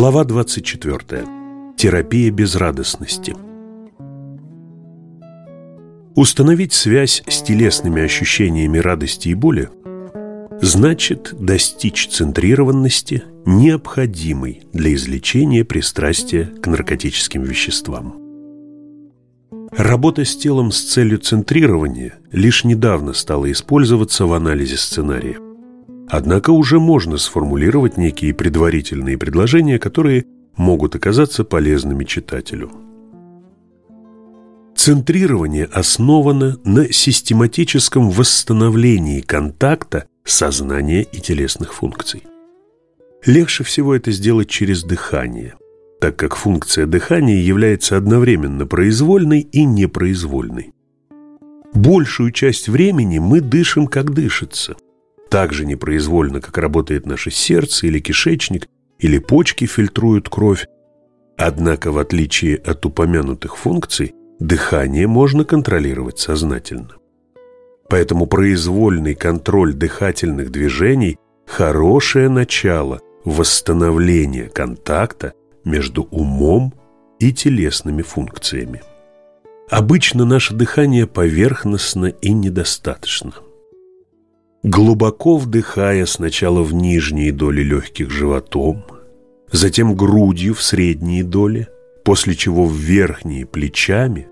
Глава 24. Терапия безрадостности. Установить связь с телесными ощущениями радости и боли значит достичь центрированности, необходимой для излечения пристрастия к наркотическим веществам. Работа с телом с целью центрирования лишь недавно стала использоваться в анализе сценария. Однако уже можно сформулировать некие предварительные предложения, которые могут оказаться полезными читателю. Центрирование основано на систематическом восстановлении контакта сознания и телесных функций. Легче всего это сделать через дыхание, так как функция дыхания является одновременно произвольной и непроизвольной. Большую часть времени мы дышим, как дышится, так же непроизвольно, как работает наше сердце или кишечник, или почки фильтруют кровь. Однако, в отличие от упомянутых функций, дыхание можно контролировать сознательно. Поэтому произвольный контроль дыхательных движений – хорошее начало восстановления контакта между умом и телесными функциями. Обычно наше дыхание поверхностно и недостаточно. Глубоко вдыхая сначала в нижние доли легких животом, затем грудью в средние доли, после чего в верхние плечами,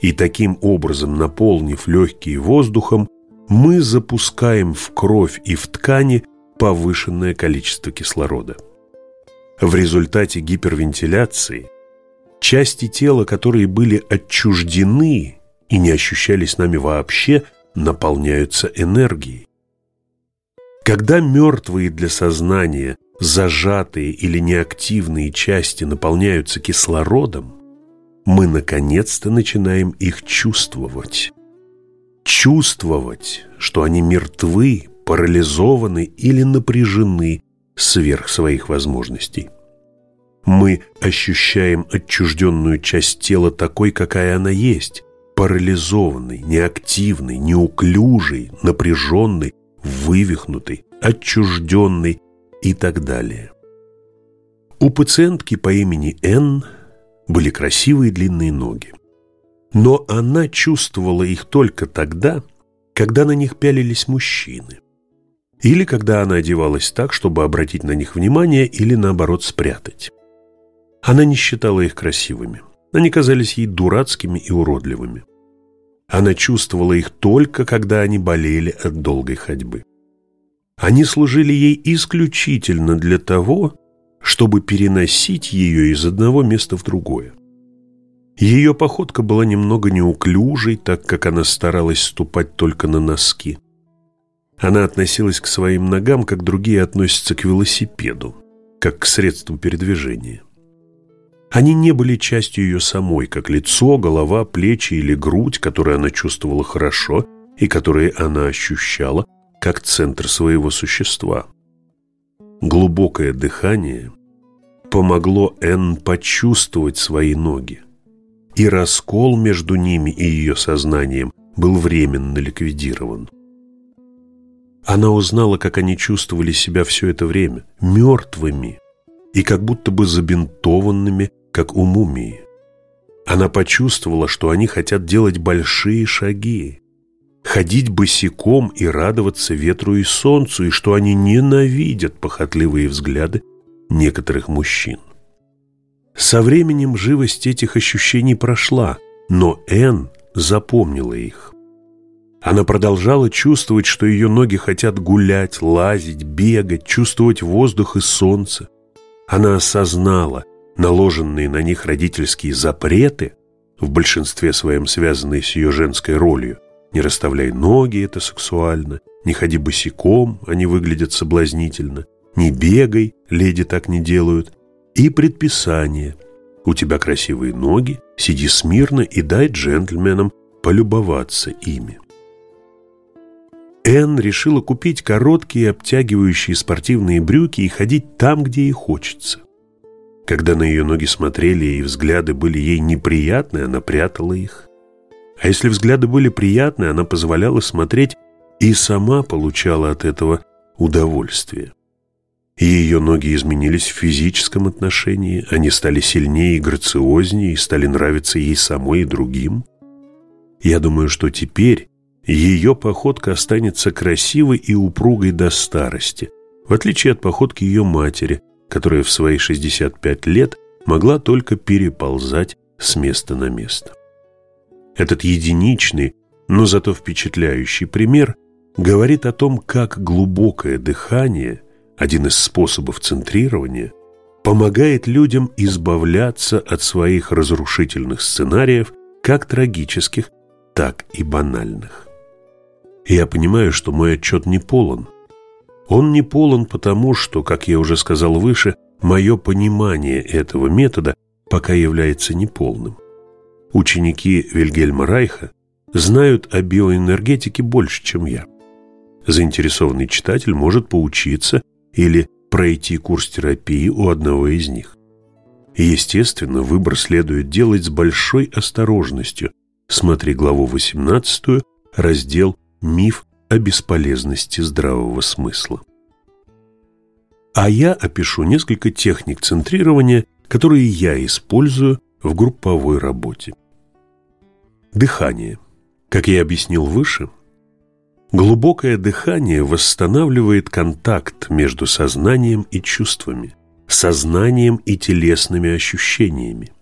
и таким образом, наполнив легкие воздухом, мы запускаем в кровь и в ткани повышенное количество кислорода. В результате гипервентиляции части тела, которые были отчуждены и не ощущались нами вообще, наполняются энергией. Когда мертвые для сознания, зажатые или неактивные части наполняются кислородом, мы наконец-то начинаем их чувствовать. Чувствовать, что они мертвы, парализованы или напряжены сверх своих возможностей. Мы ощущаем отчужденную часть тела такой, какая она есть, парализованной, неактивной, неуклюжей, напряженной, вывихнутой, отчужденной и так далее. У пациентки по имени Н были красивые длинные ноги. Но она чувствовала их только тогда, когда на них пялились мужчины. Или когда она одевалась так, чтобы обратить на них внимание или, наоборот, спрятать. Она не считала их красивыми. Они казались ей дурацкими и уродливыми. Она чувствовала их только, когда они болели от долгой ходьбы. Они служили ей исключительно для того, чтобы переносить ее из одного места в другое. Ее походка была немного неуклюжей, так как она старалась ступать только на носки. Она относилась к своим ногам, как другие относятся к велосипеду, как к средству передвижения. Они не были частью ее самой, как лицо, голова, плечи или грудь, которые она чувствовала хорошо и которые она ощущала как центр своего существа. Глубокое дыхание помогло Энн почувствовать свои ноги, и раскол между ними и ее сознанием был временно ликвидирован. Она узнала, как они чувствовали себя все это время, мертвыми и как будто бы забинтованными, как у мумии. Она почувствовала, что они хотят делать большие шаги, ходить босиком и радоваться ветру и солнцу, и что они ненавидят похотливые взгляды некоторых мужчин. Со временем живость этих ощущений прошла, но Энн запомнила их. Она продолжала чувствовать, что ее ноги хотят гулять, лазить, бегать, чувствовать воздух и солнце. Она осознала наложенные на них родительские запреты, в большинстве своем связанные с ее женской ролью. Не расставляй ноги, это сексуально, не ходи босиком, они выглядят соблазнительно, не бегай, леди так не делают, и предписание. У тебя красивые ноги, сиди смирно и дай джентльменам полюбоваться ими. Энн решила купить короткие обтягивающие спортивные брюки и ходить там, где ей хочется. Когда на ее ноги смотрели и взгляды были ей неприятны, она прятала их. А если взгляды были приятны, она позволяла смотреть и сама получала от этого удовольствие. и ее ноги изменились в физическом отношении, они стали сильнее и грациознее, и стали нравиться ей самой и другим. Я думаю, что теперь ее походка останется красивой и упругой до старости, в отличие от походки ее матери, которая в свои 65 лет могла только переползать с места на место. Этот единичный, но зато впечатляющий пример говорит о том, как глубокое дыхание – один из способов центрирования, помогает людям избавляться от своих разрушительных сценариев, как трагических, так и банальных. Я понимаю, что мой отчет не полон. Он не полон потому, что, как я уже сказал выше, мое понимание этого метода пока является неполным. Ученики Вильгельма Райха знают о биоэнергетике больше, чем я. Заинтересованный читатель может поучиться или пройти курс терапии у одного из них. И, естественно, выбор следует делать с большой осторожностью. Смотри главу 18, раздел «Миф о бесполезности здравого смысла». А я опишу несколько техник центрирования, которые я использую в групповой работе. Дыхание. Как я объяснил выше, Глубокое дыхание восстанавливает контакт между сознанием и чувствами, сознанием и телесными ощущениями.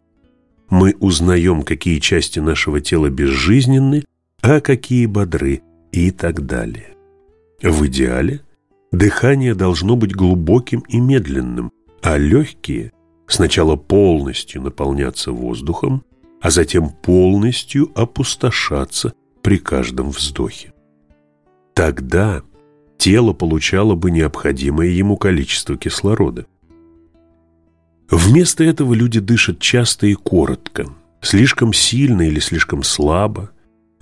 Мы узнаем, какие части нашего тела безжизненны, а какие бодры и так далее. В идеале дыхание должно быть глубоким и медленным, а легкие сначала полностью наполняться воздухом, а затем полностью опустошаться при каждом вздохе. Тогда тело получало бы необходимое ему количество кислорода. Вместо этого люди дышат часто и коротко, слишком сильно или слишком слабо,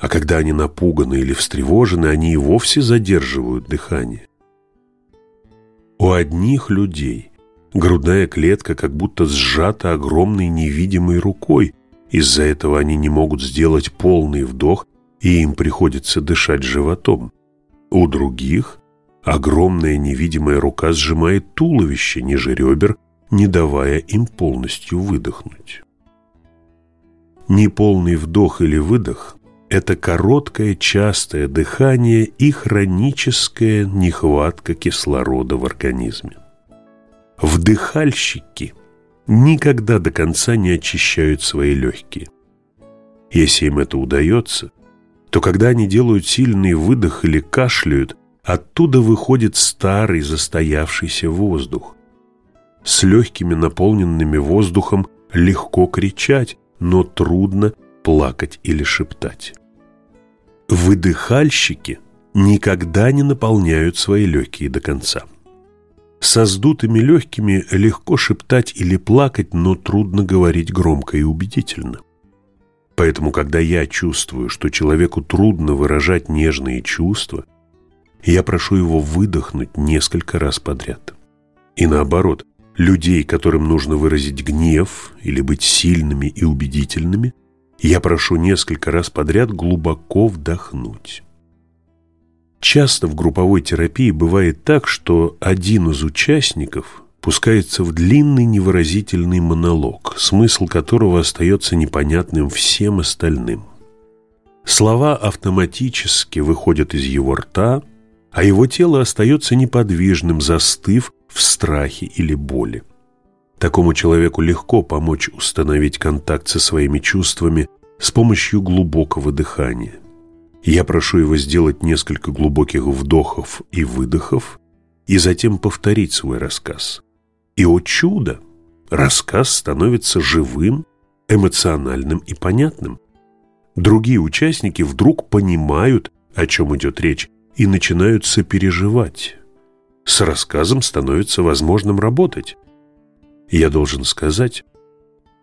а когда они напуганы или встревожены, они и вовсе задерживают дыхание. У одних людей грудная клетка как будто сжата огромной невидимой рукой, из-за этого они не могут сделать полный вдох, и им приходится дышать животом. У других огромная невидимая рука сжимает туловище ниже ребер, не давая им полностью выдохнуть. Неполный вдох или выдох – это короткое частое дыхание и хроническая нехватка кислорода в организме. Вдыхальщики никогда до конца не очищают свои легкие. Если им это удается – то когда они делают сильный выдох или кашляют, оттуда выходит старый застоявшийся воздух. С легкими наполненными воздухом легко кричать, но трудно плакать или шептать. Выдыхальщики никогда не наполняют свои легкие до конца. Со сдутыми легкими легко шептать или плакать, но трудно говорить громко и убедительно. Поэтому, когда я чувствую, что человеку трудно выражать нежные чувства, я прошу его выдохнуть несколько раз подряд. И наоборот, людей, которым нужно выразить гнев или быть сильными и убедительными, я прошу несколько раз подряд глубоко вдохнуть. Часто в групповой терапии бывает так, что один из участников пускается в длинный невыразительный монолог, смысл которого остается непонятным всем остальным. Слова автоматически выходят из его рта, а его тело остается неподвижным, застыв в страхе или боли. Такому человеку легко помочь установить контакт со своими чувствами с помощью глубокого дыхания. Я прошу его сделать несколько глубоких вдохов и выдохов и затем повторить свой рассказ. И, о чудо, рассказ становится живым, эмоциональным и понятным. Другие участники вдруг понимают, о чем идет речь, и начинают сопереживать. С рассказом становится возможным работать. Я должен сказать,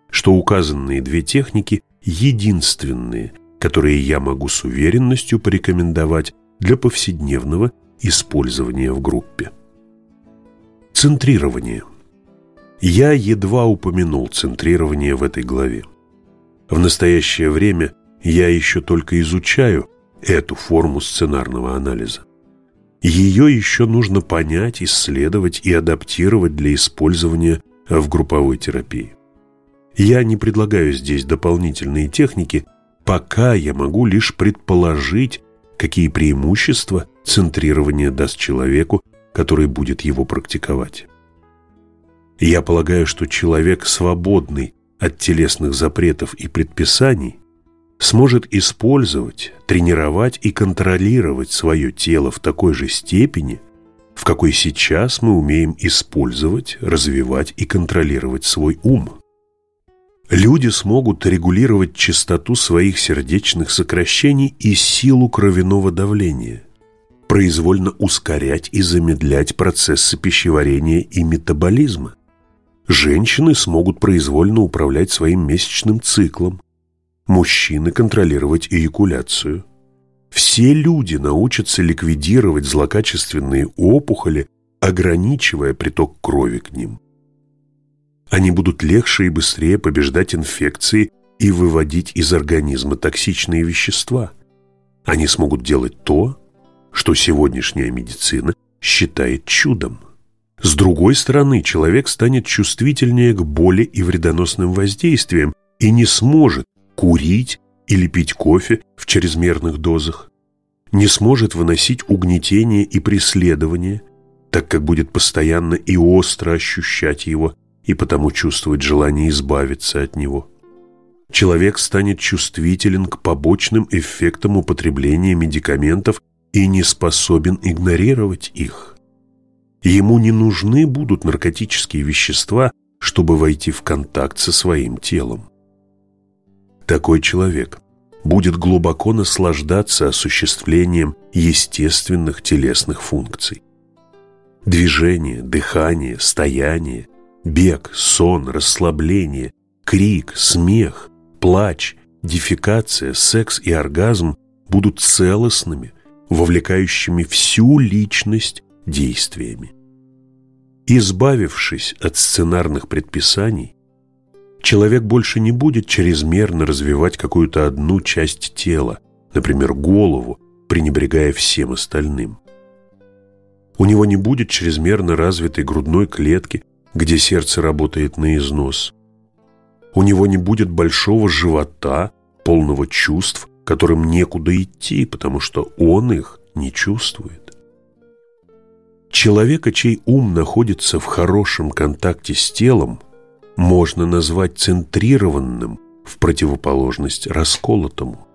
что указанные две техники единственные, которые я могу с уверенностью порекомендовать для повседневного использования в группе. Центрирование – я едва упомянул центрирование в этой главе. В настоящее время я еще только изучаю эту форму сценарного анализа. Ее еще нужно понять, исследовать и адаптировать для использования в групповой терапии. Я не предлагаю здесь дополнительные техники, пока я могу лишь предположить, какие преимущества центрирование даст человеку, который будет его практиковать. Я полагаю, что человек, свободный от телесных запретов и предписаний, сможет использовать, тренировать и контролировать свое тело в такой же степени, в какой сейчас мы умеем использовать, развивать и контролировать свой ум. Люди смогут регулировать частоту своих сердечных сокращений и силу кровяного давления, произвольно ускорять и замедлять процессы пищеварения и метаболизма. Женщины смогут произвольно управлять своим месячным циклом, мужчины контролировать эякуляцию. Все люди научатся ликвидировать злокачественные опухоли, ограничивая приток крови к ним. Они будут легче и быстрее побеждать инфекции и выводить из организма токсичные вещества. Они смогут делать то, что сегодняшняя медицина считает чудом. С другой стороны, человек станет чувствительнее к боли и вредоносным воздействиям и не сможет курить или пить кофе в чрезмерных дозах, не сможет выносить угнетение и преследование, так как будет постоянно и остро ощущать его и потому чувствовать желание избавиться от него. Человек станет чувствителен к побочным эффектам употребления медикаментов и не способен игнорировать их. Ему не нужны будут наркотические вещества, чтобы войти в контакт со своим телом. Такой человек будет глубоко наслаждаться осуществлением естественных телесных функций. Движение, дыхание, стояние, бег, сон, расслабление, крик, смех, плач, дефекация, секс и оргазм будут целостными, вовлекающими всю личность действиями. Избавившись от сценарных предписаний, Человек больше не будет чрезмерно развивать какую-то одну часть тела, например, голову, пренебрегая всем остальным. У него не будет чрезмерно развитой грудной клетки, где сердце работает на износ. У него не будет большого живота, полного чувств, которым некуда идти, потому что он их не чувствует. Человека, чей ум находится в хорошем контакте с телом, можно назвать центрированным в противоположность расколотому.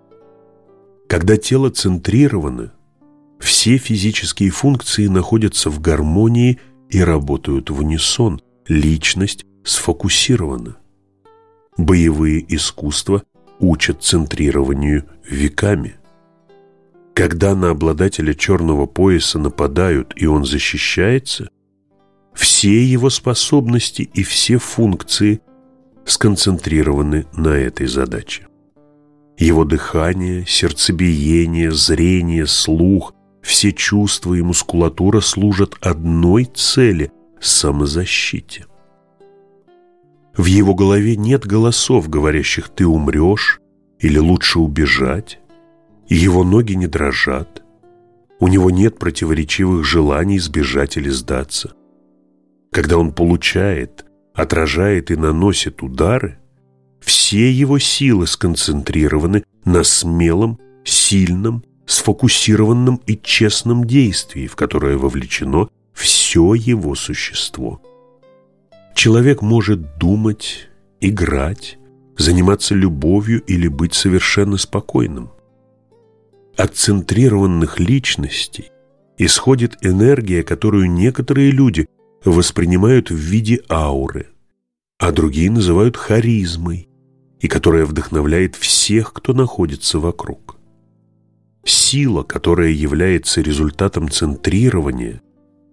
Когда тело центрировано, все физические функции находятся в гармонии и работают в унисон, личность сфокусирована. Боевые искусства учат центрированию веками. Когда на обладателя черного пояса нападают и он защищается, все его способности и все функции сконцентрированы на этой задаче. Его дыхание, сердцебиение, зрение, слух, все чувства и мускулатура служат одной цели – самозащите. В его голове нет голосов, говорящих «ты умрешь» или «лучше убежать», его ноги не дрожат, у него нет противоречивых желаний сбежать или сдаться – когда он получает, отражает и наносит удары, все его силы сконцентрированы на смелом, сильном, сфокусированном и честном действии, в которое вовлечено все его существо. Человек может думать, играть, заниматься любовью или быть совершенно спокойным. От центрированных личностей исходит энергия, которую некоторые люди воспринимают в виде ауры, а другие называют харизмой, и которая вдохновляет всех, кто находится вокруг. Сила, которая является результатом центрирования,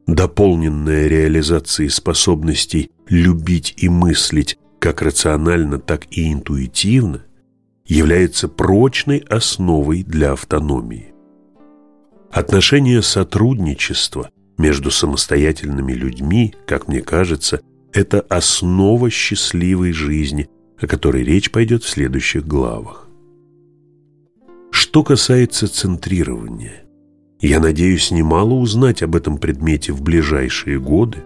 дополненная реализацией способностей любить и мыслить как рационально, так и интуитивно, является прочной основой для автономии. Отношения сотрудничества – между самостоятельными людьми, как мне кажется, это основа счастливой жизни, о которой речь пойдет в следующих главах. Что касается центрирования, Я надеюсь немало узнать об этом предмете в ближайшие годы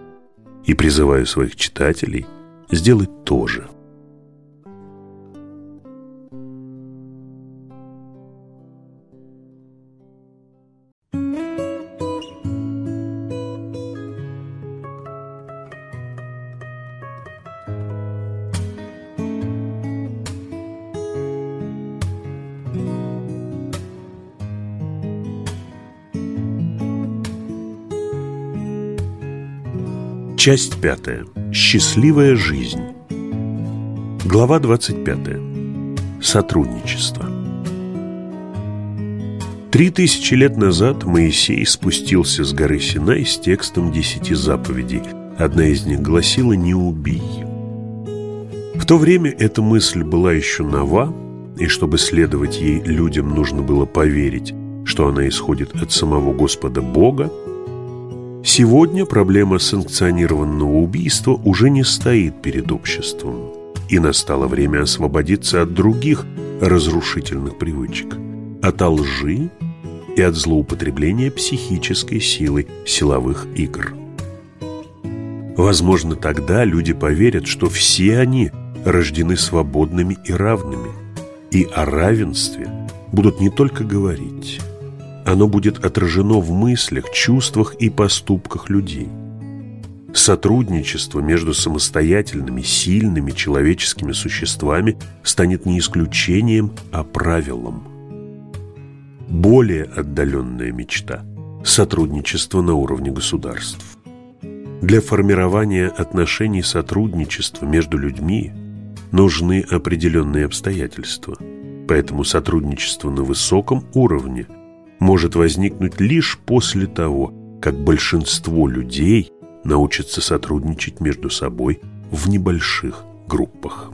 и призываю своих читателей сделать то же. Часть пятая. Счастливая жизнь. Глава 25. Сотрудничество. Три тысячи лет назад Моисей спустился с горы Синай с текстом десяти заповедей. Одна из них гласила «Не убий». В то время эта мысль была еще нова, и чтобы следовать ей, людям нужно было поверить, что она исходит от самого Господа Бога, Сегодня проблема санкционированного убийства уже не стоит перед обществом, и настало время освободиться от других разрушительных привычек, от лжи и от злоупотребления психической силой силовых игр. Возможно, тогда люди поверят, что все они рождены свободными и равными, и о равенстве будут не только говорить, оно будет отражено в мыслях, чувствах и поступках людей. Сотрудничество между самостоятельными, сильными человеческими существами станет не исключением, а правилом. Более отдаленная мечта – сотрудничество на уровне государств. Для формирования отношений сотрудничества между людьми нужны определенные обстоятельства. Поэтому сотрудничество на высоком уровне – может возникнуть лишь после того, как большинство людей научатся сотрудничать между собой в небольших группах.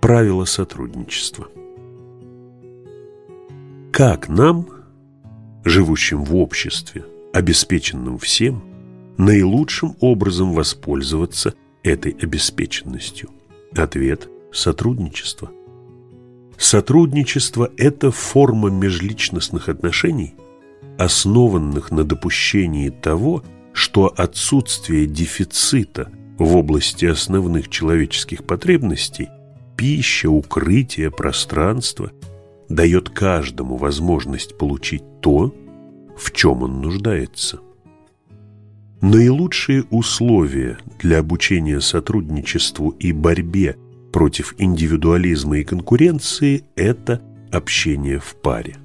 Правила сотрудничества. Как нам, живущим в обществе, обеспеченным всем, наилучшим образом воспользоваться этой обеспеченностью? Ответ – сотрудничество. Сотрудничество – это форма межличностных отношений, основанных на допущении того, что отсутствие дефицита в области основных человеческих потребностей – пища, укрытие, пространство – дает каждому возможность получить то, в чем он нуждается. Наилучшие условия для обучения сотрудничеству и борьбе – против индивидуализма и конкуренции – это общение в паре.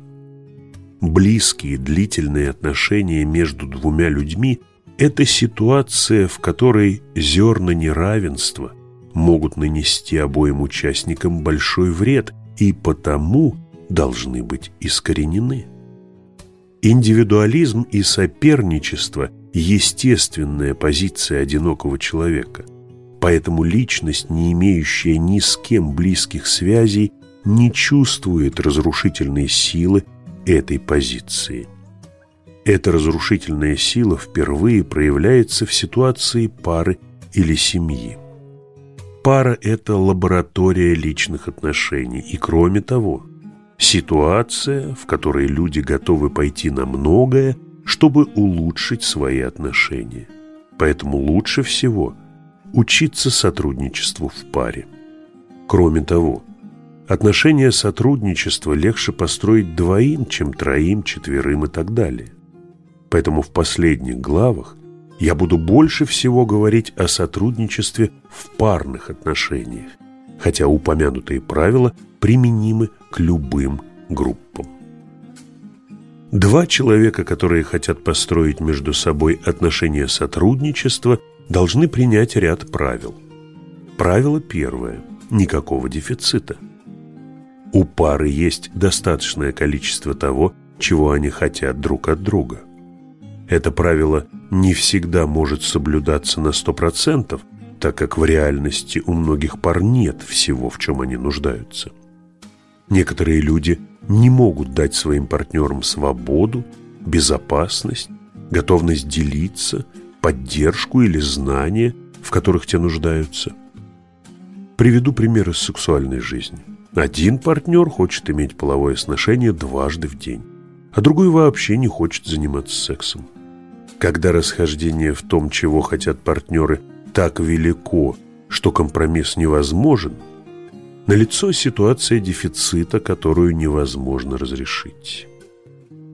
Близкие длительные отношения между двумя людьми – это ситуация, в которой зерна неравенства могут нанести обоим участникам большой вред и потому должны быть искоренены. Индивидуализм и соперничество – естественная позиция одинокого человека. Поэтому личность, не имеющая ни с кем близких связей, не чувствует разрушительной силы этой позиции. Эта разрушительная сила впервые проявляется в ситуации пары или семьи. Пара – это лаборатория личных отношений, и кроме того, ситуация, в которой люди готовы пойти на многое, чтобы улучшить свои отношения. Поэтому лучше всего – учиться сотрудничеству в паре. Кроме того, отношения сотрудничества легче построить двоим, чем троим, четверым и так далее. Поэтому в последних главах я буду больше всего говорить о сотрудничестве в парных отношениях, хотя упомянутые правила применимы к любым группам. Два человека, которые хотят построить между собой отношения сотрудничества – должны принять ряд правил. Правило первое – никакого дефицита. У пары есть достаточное количество того, чего они хотят друг от друга. Это правило не всегда может соблюдаться на 100%, так как в реальности у многих пар нет всего, в чем они нуждаются. Некоторые люди не могут дать своим партнерам свободу, безопасность, готовность делиться – поддержку или знания, в которых те нуждаются. Приведу пример из сексуальной жизни. Один партнер хочет иметь половое сношение дважды в день. а другой вообще не хочет заниматься сексом. Когда расхождение в том, чего хотят партнеры, так велико, что компромисс невозможен, налицо ситуация дефицита, которую невозможно разрешить.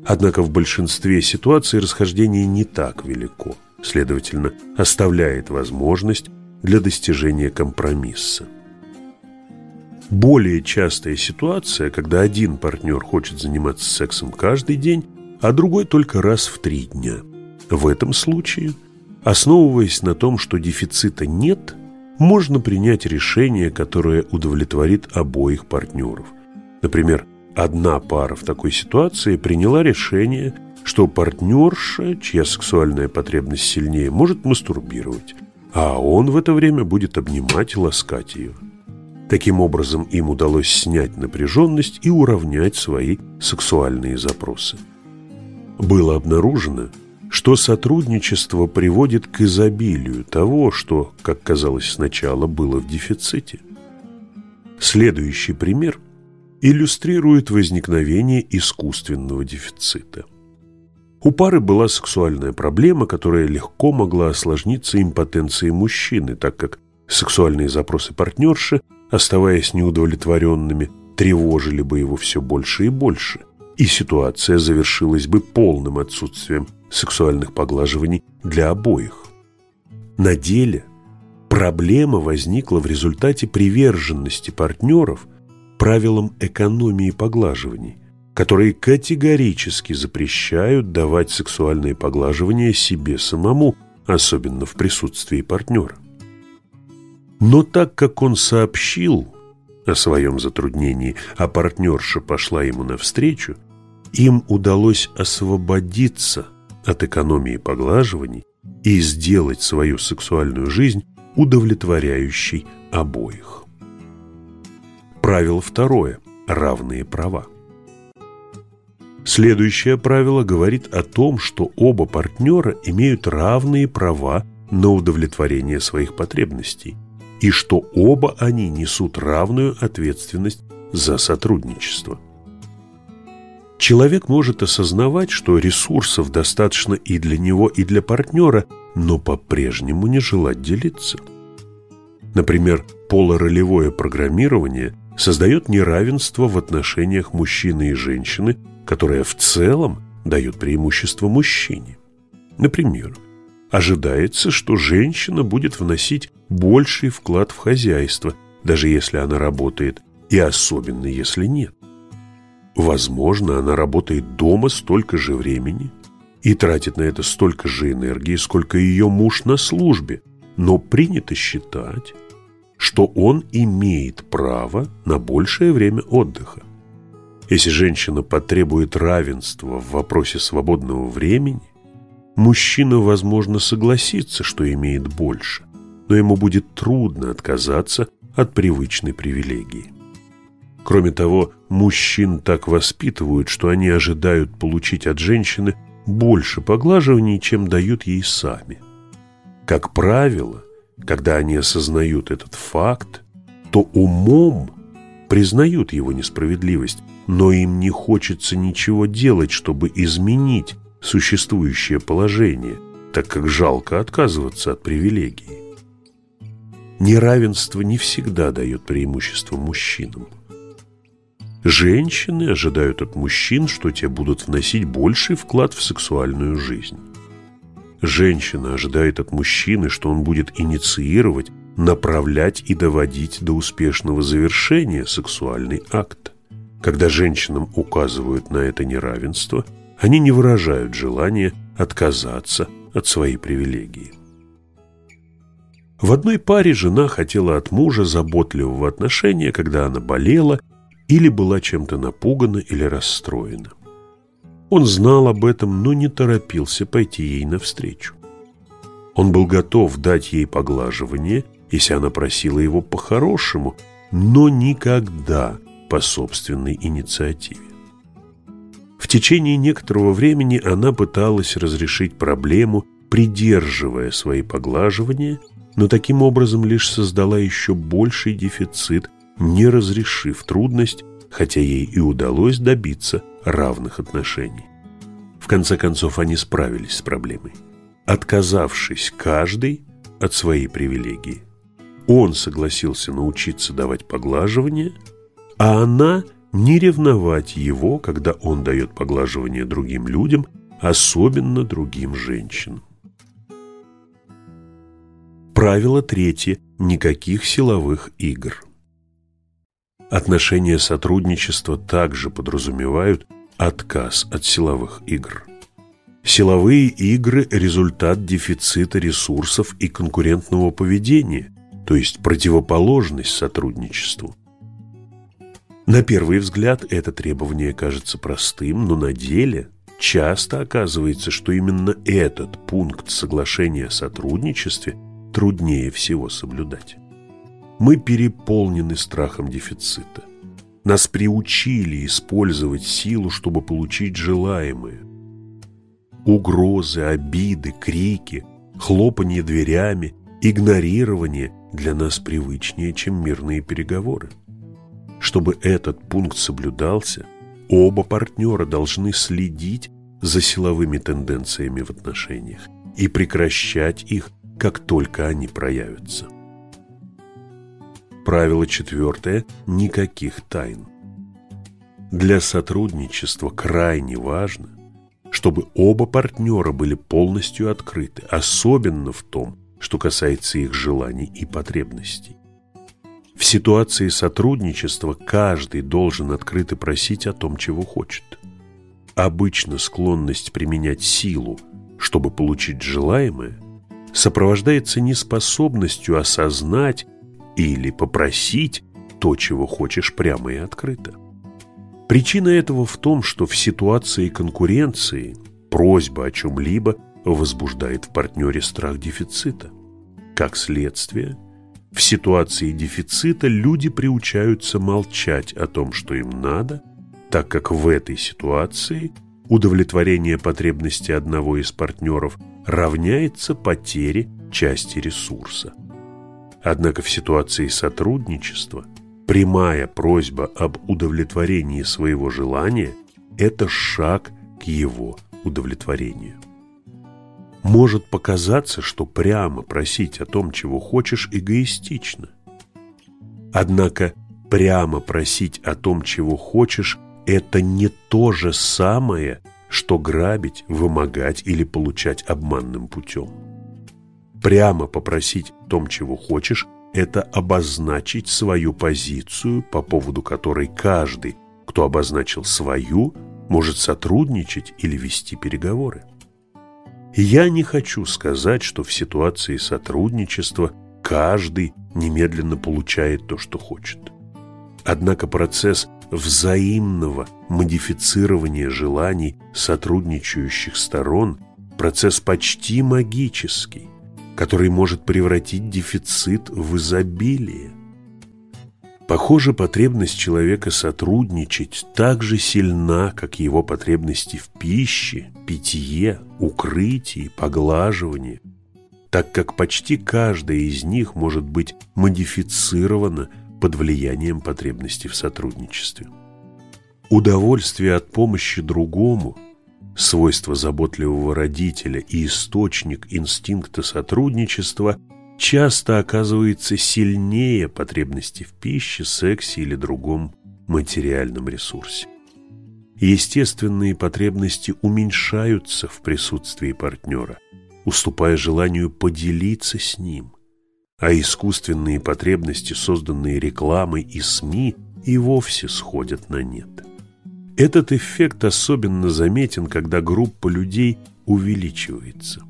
Однако в большинстве ситуаций расхождение не так велико, следовательно, оставляет возможность для достижения компромисса. Более частая ситуация, когда один партнер хочет заниматься сексом каждый день, а другой только раз в три дня. В этом случае, основываясь на том, что дефицита нет, можно принять решение, которое удовлетворит обоих партнеров. Например, одна пара в такой ситуации приняла решение, что партнерша, чья сексуальная потребность сильнее, может мастурбировать, а он в это время будет обнимать и ласкать ее. Таким образом, им удалось снять напряженность и уравнять свои сексуальные запросы. Было обнаружено, что сотрудничество приводит к изобилию того, что, как казалось сначала, было в дефиците. Следующий пример иллюстрирует возникновение искусственного дефицита. У пары была сексуальная проблема, которая легко могла осложниться импотенцией мужчины, так как сексуальные запросы партнерши оставаясь неудовлетворенными, тревожили бы его все больше и больше, и ситуация завершилась бы полным отсутствием сексуальных поглаживаний для обоих. На деле проблема возникла в результате приверженности партнеров правилам экономии поглаживаний, которые категорически запрещают давать сексуальные поглаживания себе самому, особенно в присутствии партнера. Но так как он сообщил о своем затруднении, а партнерша пошла ему навстречу, им удалось освободиться от экономии поглаживаний и сделать свою сексуальную жизнь удовлетворяющей обоих. Правило второе – равные права. Следующее правило говорит о том, что оба партнера имеют равные права на удовлетворение своих потребностей – и что оба они несут равную ответственность за сотрудничество. Человек может осознавать, что ресурсов достаточно и для него, и для партнера, но по-прежнему не желать делиться. Например, полуролевое программирование создает неравенство в отношениях мужчины и женщины, которое в целом дает преимущество мужчине. Например, ожидается, что женщина будет вносить больший вклад в хозяйство, даже если она работает, и особенно если нет. Возможно, она работает дома столько же времени и тратит на это столько же энергии, сколько ее муж на службе, но принято считать, что он имеет право на большее время отдыха. Если женщина потребует равенства в вопросе свободного времени, мужчина, возможно, согласится, что имеет больше, но ему будет трудно отказаться от привычной привилегии. Кроме того, мужчин так воспитывают, что они ожидают получить от женщины больше поглаживаний, чем дают ей сами. Как правило, когда они осознают этот факт, то умом признают его несправедливость, но им не хочется ничего делать, чтобы изменить существующее положение, так как жалко отказываться от привилегии. Неравенство не всегда дает преимущество мужчинам. Женщины ожидают от мужчин, что те будут вносить больший вклад в сексуальную жизнь. Женщина ожидает от мужчины, что он будет инициировать, направлять и доводить до успешного завершения сексуальный акт. Когда женщинам указывают на это неравенство – они не выражают желания отказаться от своей привилегии. В одной паре жена хотела от мужа заботливого отношения, когда она болела или была чем-то напугана или расстроена. Он знал об этом, но не торопился пойти ей навстречу. Он был готов дать ей поглаживание, если она просила его по-хорошему, но никогда по собственной инициативе. В течение некоторого времени она пыталась разрешить проблему, придерживая свои поглаживания, но таким образом лишь создала еще больший дефицит, не разрешив трудность, хотя ей и удалось добиться равных отношений. конце концов, они справились с проблемой, отказавшись каждый от своей привилегии. Он согласился научиться давать поглаживание, а она не ревновать его, когда он дает поглаживание другим людям, особенно другим женщинам. Правило третье – никаких силовых игр. Отношения сотрудничества также подразумевают отказ от силовых игр. Силовые игры – результат дефицита ресурсов и конкурентного поведения, то есть противоположность сотрудничеству. На первый взгляд это требование кажется простым, но на деле часто оказывается, что именно этот пункт соглашения о сотрудничестве труднее всего соблюдать. Мы переполнены страхом дефицита. Нас приучили использовать силу, чтобы получить желаемое. Угрозы, обиды, крики, хлопанье дверями, игнорирование для нас привычнее, чем мирные переговоры. Чтобы этот пункт соблюдался, оба партнера должны следить за силовыми тенденциями в отношениях и прекращать их, как только они проявятся. Правило четвертое – никаких тайн. Для сотрудничества крайне важно, чтобы оба партнера были полностью открыты, особенно в том, что касается их желаний и потребностей. В ситуации сотрудничества каждый должен открыто просить о том, чего хочет. Обычно склонность применять силу, чтобы получить желаемое, сопровождается неспособностью осознать или попросить то, чего хочешь прямо и открыто. Причина этого в том, что в ситуации конкуренции просьба о чем-либо возбуждает в партнере страх дефицита. Как следствие – в ситуации дефицита люди приучаются молчать о том, что им надо, так как в этой ситуации удовлетворение потребности одного из партнеров равняется потере части ресурса. Однако в ситуации сотрудничества прямая просьба об удовлетворении своего желания – это шаг к его удовлетворению. Может показаться, что прямо просить о том, чего хочешь, эгоистично. Однако прямо просить о том, чего хочешь, это не то же самое, что грабить, вымогать или получать обманным путем. Прямо попросить о том, чего хочешь, это обозначить свою позицию, по поводу которой каждый, кто обозначил свою, может сотрудничать или вести переговоры. Я не хочу сказать, что в ситуации сотрудничества каждый немедленно получает то, что хочет. Однако процесс взаимного модифицирования желаний сотрудничающих сторон – процесс почти магический, который может превратить дефицит в изобилие. Похоже, потребность человека сотрудничать так же сильна, как его потребности в пище, питье, укрытии, поглаживании, так как почти каждая из них может быть модифицирована под влиянием потребности в сотрудничестве. Удовольствие от помощи другому, свойство заботливого родителя и источник инстинкта сотрудничества – часто оказывается сильнее потребности в пище, сексе или другом материальном ресурсе. Естественные потребности уменьшаются в присутствии партнера, уступая желанию поделиться с ним, а искусственные потребности, созданные рекламой и СМИ, и вовсе сходят на нет. Этот эффект особенно заметен, когда группа людей увеличивается.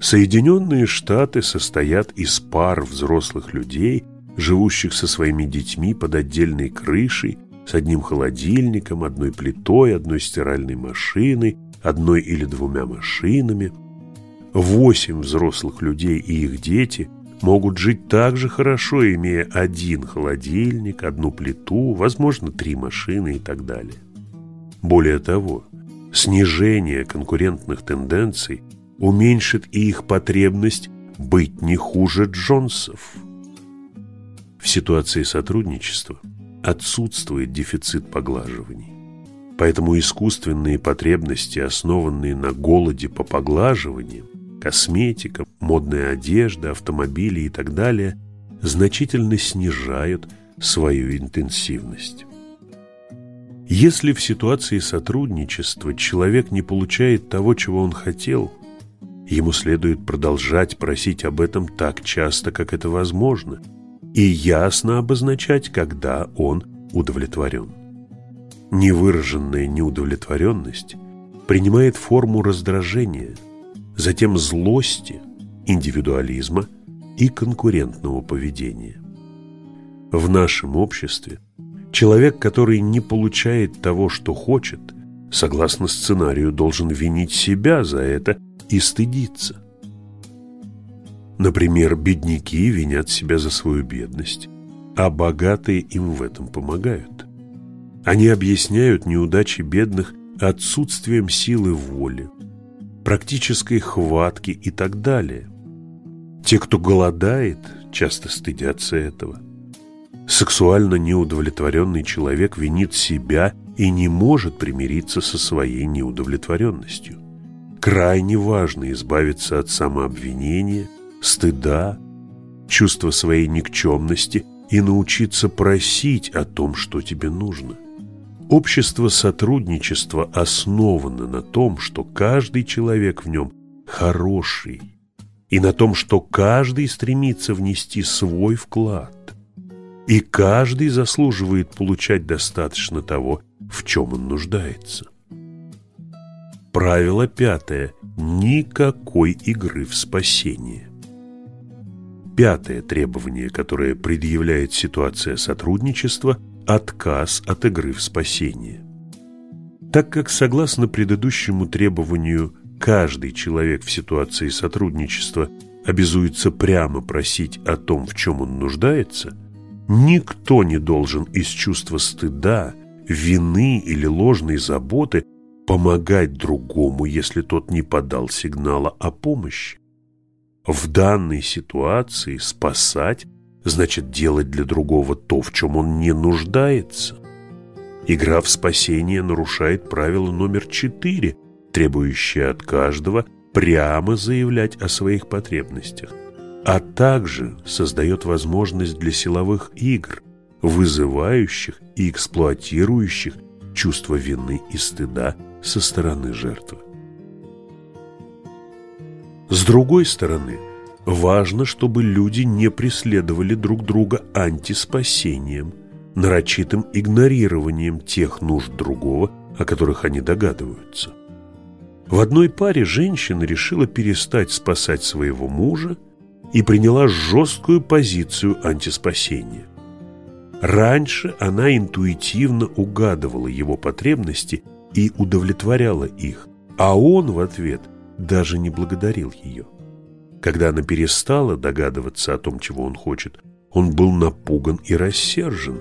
Соединенные Штаты состоят из пар взрослых людей, живущих со своими детьми под отдельной крышей, с одним холодильником, одной плитой, одной стиральной машиной, одной или двумя машинами. Восемь взрослых людей и их дети могут жить так же хорошо, имея один холодильник, одну плиту, возможно, три машины и так далее. Более того, снижение конкурентных тенденций – уменьшит и их потребность быть не хуже Джонсов. В ситуации сотрудничества отсутствует дефицит поглаживаний. Поэтому искусственные потребности, основанные на голоде по поглаживаниям, косметика, модная одежда, автомобили и так далее, значительно снижают свою интенсивность. Если в ситуации сотрудничества человек не получает того, чего он хотел, ему следует продолжать просить об этом так часто, как это возможно, и ясно обозначать, когда он удовлетворен. Невыраженная неудовлетворенность принимает форму раздражения, затем злости, индивидуализма и конкурентного поведения. В нашем обществе человек, который не получает того, что хочет, согласно сценарию, должен винить себя за это и стыдиться. Например, бедняки винят себя за свою бедность, а богатые им в этом помогают. Они объясняют неудачи бедных отсутствием силы воли, практической хватки и так далее. Те, кто голодает, часто стыдятся этого. Сексуально неудовлетворенный человек винит себя и не может примириться со своей неудовлетворенностью. Крайне важно избавиться от самообвинения, стыда, чувства своей никчемности и научиться просить о том, что тебе нужно. Общество сотрудничества основано на том, что каждый человек в нем хороший, и на том, что каждый стремится внести свой вклад, и каждый заслуживает получать достаточно того, в чем он нуждается. Правило пятое. Никакой игры в спасение. Пятое требование, которое предъявляет ситуация сотрудничества – отказ от игры в спасение. Так как, согласно предыдущему требованию, каждый человек в ситуации сотрудничества обязуется прямо просить о том, в чем он нуждается, никто не должен из чувства стыда, вины или ложной заботы помогать другому, если тот не подал сигнала о помощи. В данной ситуации спасать значит делать для другого то, в чем он не нуждается. Игра в спасение нарушает правило номер четыре, требующее от каждого прямо заявлять о своих потребностях, а также создает возможность для силовых игр, вызывающих и эксплуатирующих чувство вины и стыда со стороны жертвы. С другой стороны, важно, чтобы люди не преследовали друг друга антиспасением, нарочитым игнорированием тех нужд другого, о которых они догадываются. В одной паре женщина решила перестать спасать своего мужа и приняла жесткую позицию антиспасения. Раньше она интуитивно угадывала его потребности и удовлетворяла их, а он в ответ – даже не благодарил ее. Когда она перестала догадываться о том, чего он хочет, он был напуган и рассержен.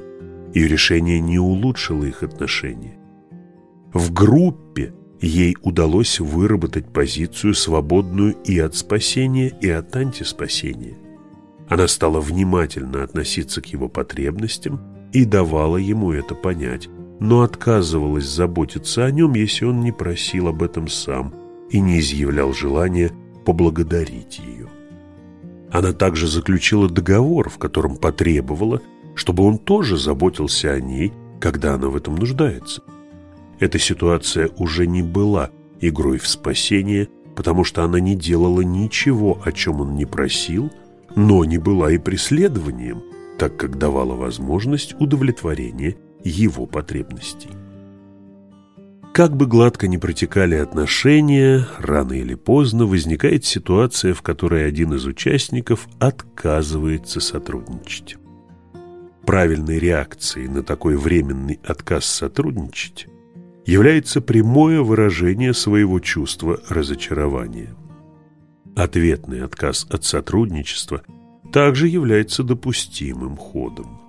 Ее решение не улучшило их отношения. В группе ей удалось выработать позицию, свободную и от спасения, и от антиспасения. Она стала внимательно относиться к его потребностям и давала ему это понять, но отказывалась заботиться о нем, если он не просил об этом сам – и не изъявлял желания поблагодарить ее. Она также заключила договор, в котором потребовала, чтобы он тоже заботился о ней, когда она в этом нуждается. Эта ситуация уже не была игрой в спасение, потому что она не делала ничего, о чем он не просил, но не была и преследованием, так как давала возможность удовлетворения его потребностей. Как бы гладко ни протекали отношения, рано или поздно возникает ситуация, в которой один из участников отказывается сотрудничать. Правильной реакцией на такой временный отказ сотрудничать является прямое выражение своего чувства разочарования. Ответный отказ от сотрудничества также является допустимым ходом.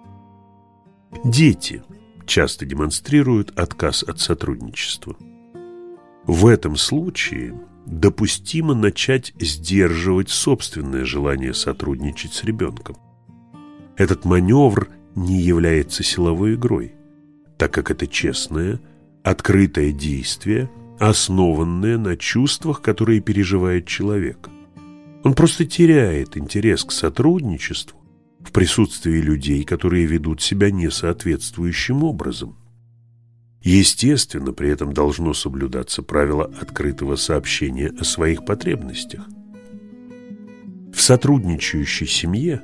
Дети – часто демонстрируют отказ от сотрудничества. В этом случае допустимо начать сдерживать собственное желание сотрудничать с ребенком. Этот маневр не является силовой игрой, так как это честная, открытое действие, основанное на чувствах, которые переживает человек. Он просто теряет интерес к сотрудничеству в присутствии людей, которые ведут себя несоответствующим образом. Естественно, при этом должно соблюдаться правило открытого сообщения о своих потребностях. В сотрудничающей семье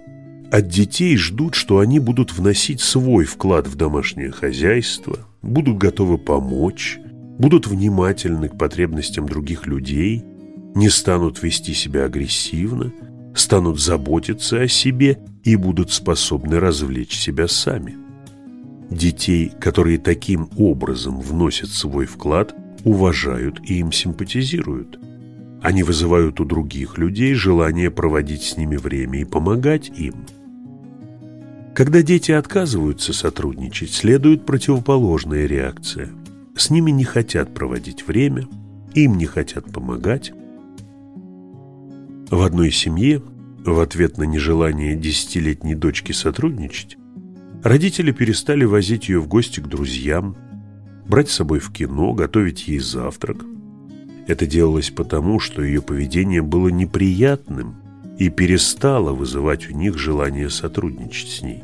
от детей ждут, что они будут вносить свой вклад в домашнее хозяйство, будут готовы помочь, будут внимательны к потребностям других людей, не станут вести себя агрессивно, станут заботиться о себе и будут способны развлечь себя сами. Детей, которые таким образом вносят свой вклад, уважают и им симпатизируют. Они вызывают у других людей желание проводить с ними время и помогать им. Когда дети отказываются сотрудничать, следует противоположная реакция. С ними не хотят проводить время, им не хотят помогать. В одной семье, в ответ на нежелание десятилетней дочки сотрудничать, Родители перестали возить ее в гости к друзьям, брать с собой в кино, готовить ей завтрак. Это делалось потому, что ее поведение было неприятным и перестало вызывать у них желание сотрудничать с ней.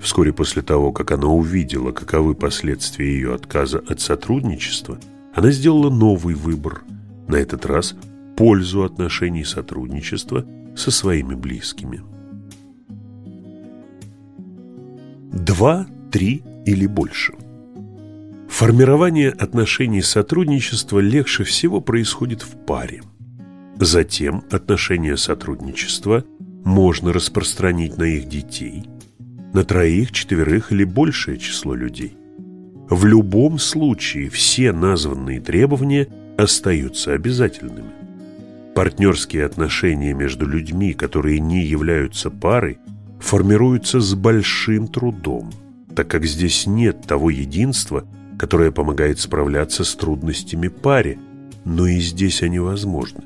Вскоре после того, как она увидела, каковы последствия ее отказа от сотрудничества, она сделала новый выбор, на этот раз пользу отношений сотрудничества со своими близкими. два, три или больше. Формирование отношений сотрудничества легче всего происходит в паре. Затем отношения сотрудничества можно распространить на их детей, на троих, четверых или большее число людей. В любом случае все названные требования остаются обязательными. Партнерские отношения между людьми, которые не являются парой – формируются с большим трудом, так как здесь нет того единства, которое помогает справляться с трудностями паре, но и здесь они возможны.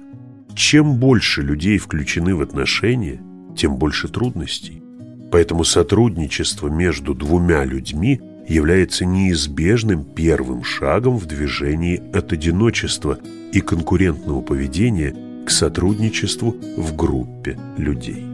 Чем больше людей включены в отношения, тем больше трудностей. Поэтому сотрудничество между двумя людьми является неизбежным первым шагом в движении от одиночества и конкурентного поведения к сотрудничеству в группе людей.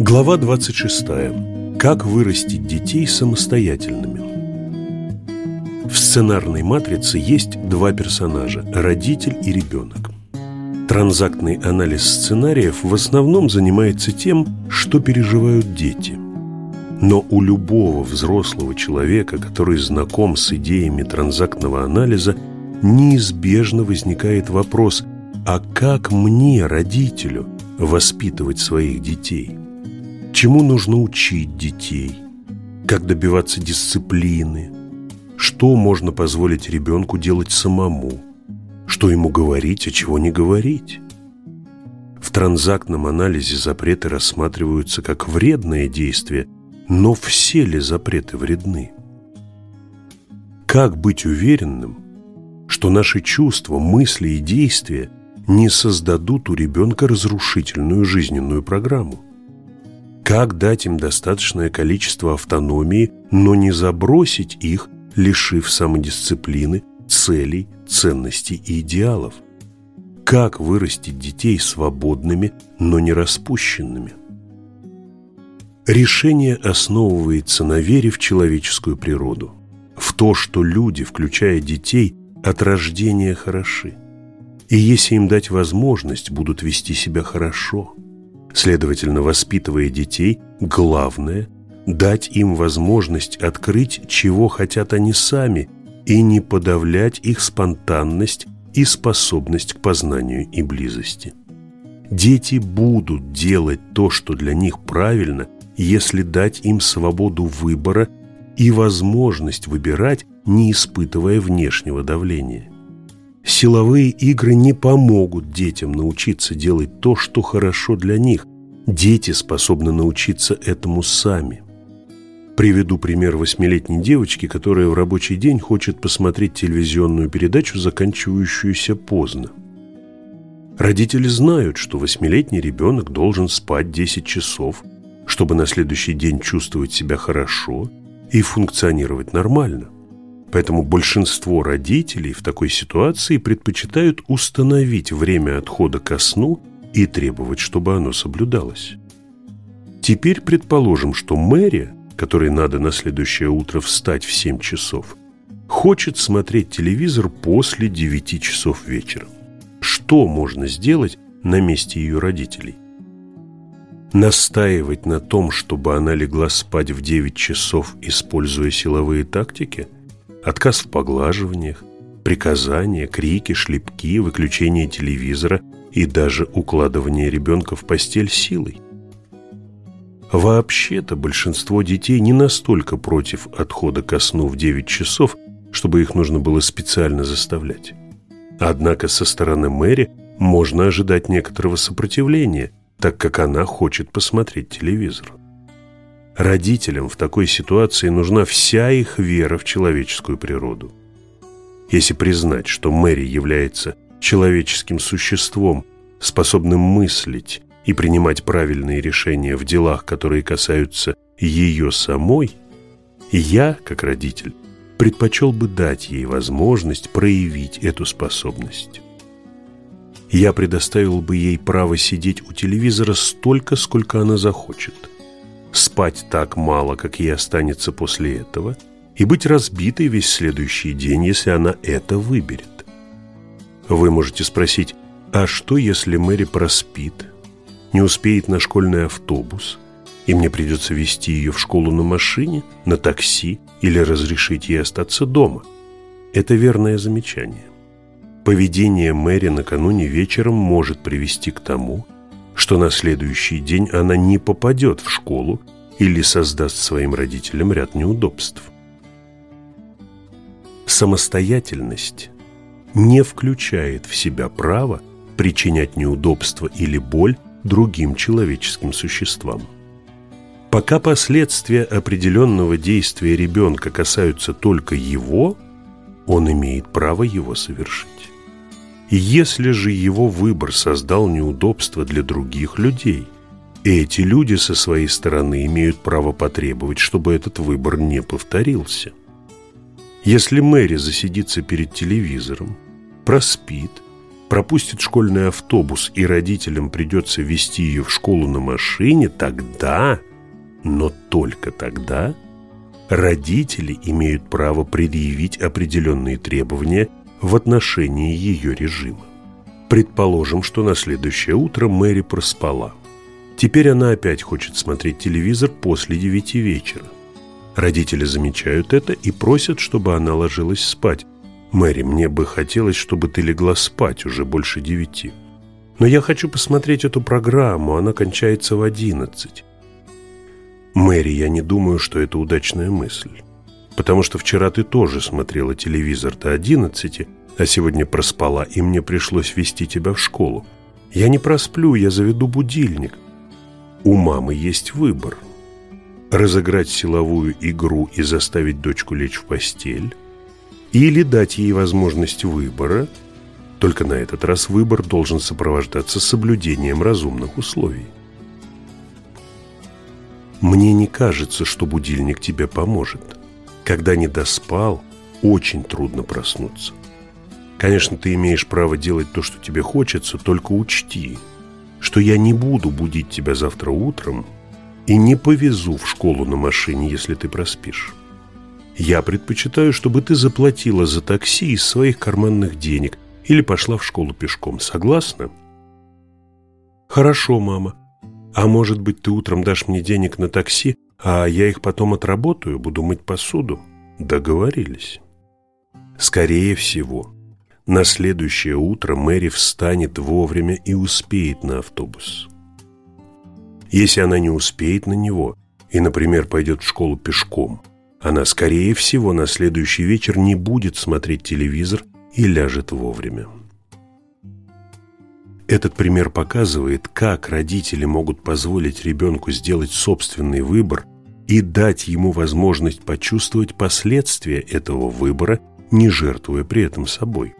Глава 26. Как вырастить детей самостоятельными. Сценарной матрице есть два персонажа – родитель и ребенок. Транзактный анализ сценариев в основном занимается тем, что переживают дети. Но у любого взрослого человека, который знаком с идеями транзактного анализа, неизбежно возникает вопрос «А как мне, родителю, воспитывать своих детей?» Чему нужно учить детей? Как добиваться дисциплины? Что можно позволить ребенку делать самому? Что ему говорить, а чего не говорить? В транзактном анализе запреты рассматриваются как вредное действие, но все ли запреты вредны? Как быть уверенным, что наши чувства, мысли и действия не создадут у ребенка разрушительную жизненную программу? Как дать им достаточное количество автономии, но не забросить их, лишив самодисциплины, целей, ценностей и идеалов? Как вырастить детей свободными, но не распущенными? Решение основывается на вере в человеческую природу, в то, что люди, включая детей, от рождения хороши. И если им дать возможность, будут вести себя хорошо – Следовательно, воспитывая детей, главное – дать им возможность открыть, чего хотят они сами, и не подавлять их спонтанность и способность к познанию и близости. Дети будут делать то, что для них правильно, если дать им свободу выбора и возможность выбирать, не испытывая внешнего давления. Силовые игры не помогут детям научиться делать то, что хорошо для них. Дети способны научиться этому сами. Приведу пример восьмилетней девочки, которая в рабочий день хочет посмотреть телевизионную передачу, заканчивающуюся поздно. Родители знают, что восьмилетний ребенок должен спать 10 часов, чтобы на следующий день чувствовать себя хорошо и функционировать нормально. Поэтому большинство родителей в такой ситуации предпочитают установить время отхода ко сну и требовать, чтобы оно соблюдалось. Теперь предположим, что Мэри которой надо на следующее утро встать в 7 часов, хочет смотреть телевизор после 9 часов вечера. Что можно сделать на месте ее родителей? Настаивать на том, чтобы она легла спать в 9 часов, используя силовые тактики? Отказ в поглаживаниях, приказания, крики, шлепки, выключение телевизора и даже укладывание ребенка в постель силой? Вообще-то большинство детей не настолько против отхода ко сну в 9 часов, чтобы их нужно было специально заставлять. Однако со стороны Мэри можно ожидать некоторого сопротивления, так как она хочет посмотреть телевизор. Родителям в такой ситуации нужна вся их вера в человеческую природу. Если признать, что Мэри является человеческим существом, способным мыслить, и принимать правильные решения в делах, которые касаются ее самой, я, как родитель, предпочел бы дать ей возможность проявить эту способность. Я предоставил бы ей право сидеть у телевизора столько, сколько она захочет, спать так мало, как ей останется после этого, и быть разбитой весь следующий день, если она это выберет. Вы можете спросить, а что, если Мэри проспит, не успеет на школьный автобус, и мне придется везти ее в школу на машине, на такси или разрешить ей остаться дома. Это верное замечание. Поведение Мэри накануне вечером может привести к тому, что на следующий день она не попадет в школу или создаст своим родителям ряд неудобств. Самостоятельность не включает в себя право причинять неудобства или боль другим человеческим существам. Пока последствия определенного действия ребенка касаются только его, он имеет право его совершить. Если же его выбор создал неудобства для других людей, эти люди со своей стороны имеют право потребовать, чтобы этот выбор не повторился. Если Мэри засидится перед телевизором, проспит – пропустит школьный автобус и родителям придется вести ее в школу на машине, тогда, но только тогда, родители имеют право предъявить определенные требования в отношении ее режима. Предположим, что на следующее утро Мэри проспала. Теперь она опять хочет смотреть телевизор после девяти вечера. Родители замечают это и просят, чтобы она ложилась спать, «Мэри, мне бы хотелось, чтобы ты легла спать уже больше девяти. Но я хочу посмотреть эту программу, она кончается в одиннадцать». «Мэри, я не думаю, что это удачная мысль, потому что вчера ты тоже смотрела телевизор до одиннадцати, а сегодня проспала, и мне пришлось вести тебя в школу. Я не просплю, я заведу будильник. У мамы есть выбор. Разыграть силовую игру и заставить дочку лечь в постель» или дать ей возможность выбора, только на этот раз выбор должен сопровождаться соблюдением разумных условий. Мне не кажется, что будильник тебе поможет. Когда не доспал, очень трудно проснуться. Конечно, ты имеешь право делать то, что тебе хочется, только учти, что я не буду будить тебя завтра утром и не повезу в школу на машине, если ты проспишь. Я предпочитаю, чтобы ты заплатила за такси из своих карманных денег или пошла в школу пешком. Согласна? Хорошо, мама. А может быть, ты утром дашь мне денег на такси, а я их потом отработаю, буду мыть посуду? Договорились. Скорее всего, на следующее утро Мэри встанет вовремя и успеет на автобус. Если она не успеет на него и, например, пойдет в школу пешком – она, скорее всего, на следующий вечер не будет смотреть телевизор и ляжет вовремя. Этот пример показывает, как родители могут позволить ребенку сделать собственный выбор, и дать ему возможность почувствовать последствия этого выбора, не жертвуя при этом собой.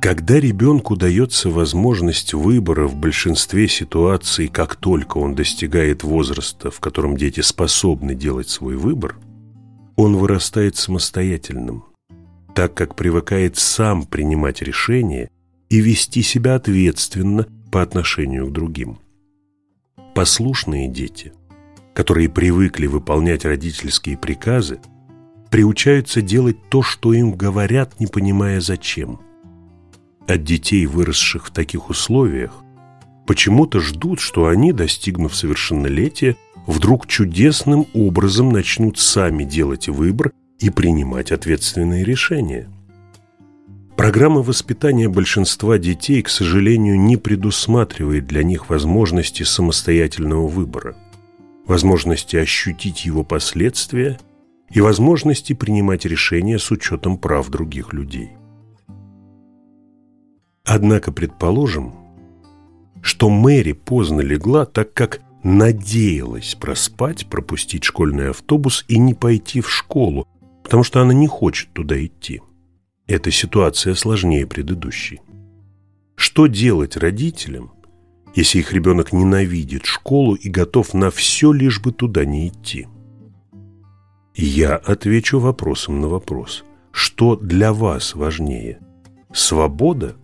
Когда ребенку дается возможность выбора в большинстве ситуаций, как только он достигает возраста, в котором дети способны делать свой выбор, он вырастает самостоятельным, так как привыкает сам принимать решения и вести себя ответственно по отношению к другим. Послушные дети, которые привыкли выполнять родительские приказы, приучаются делать то, что им говорят, не понимая зачем – от детей, выросших в таких условиях, почему-то ждут, что они, достигнув совершеннолетия, вдруг чудесным образом начнут сами делать выбор и принимать ответственные решения. Программа воспитания большинства детей, к сожалению, не предусматривает для них возможности самостоятельного выбора, возможности ощутить его последствия и возможности принимать решения с учетом прав других людей. Однако предположим, что Мэри поздно легла, так как надеялась проспать, пропустить школьный автобус и не пойти в школу, потому что она не хочет туда идти. Эта ситуация сложнее предыдущей. Что делать родителям, если их ребенок ненавидит школу и готов на все, лишь бы туда не идти? Я отвечу вопросом на вопрос. Что для вас важнее? Свобода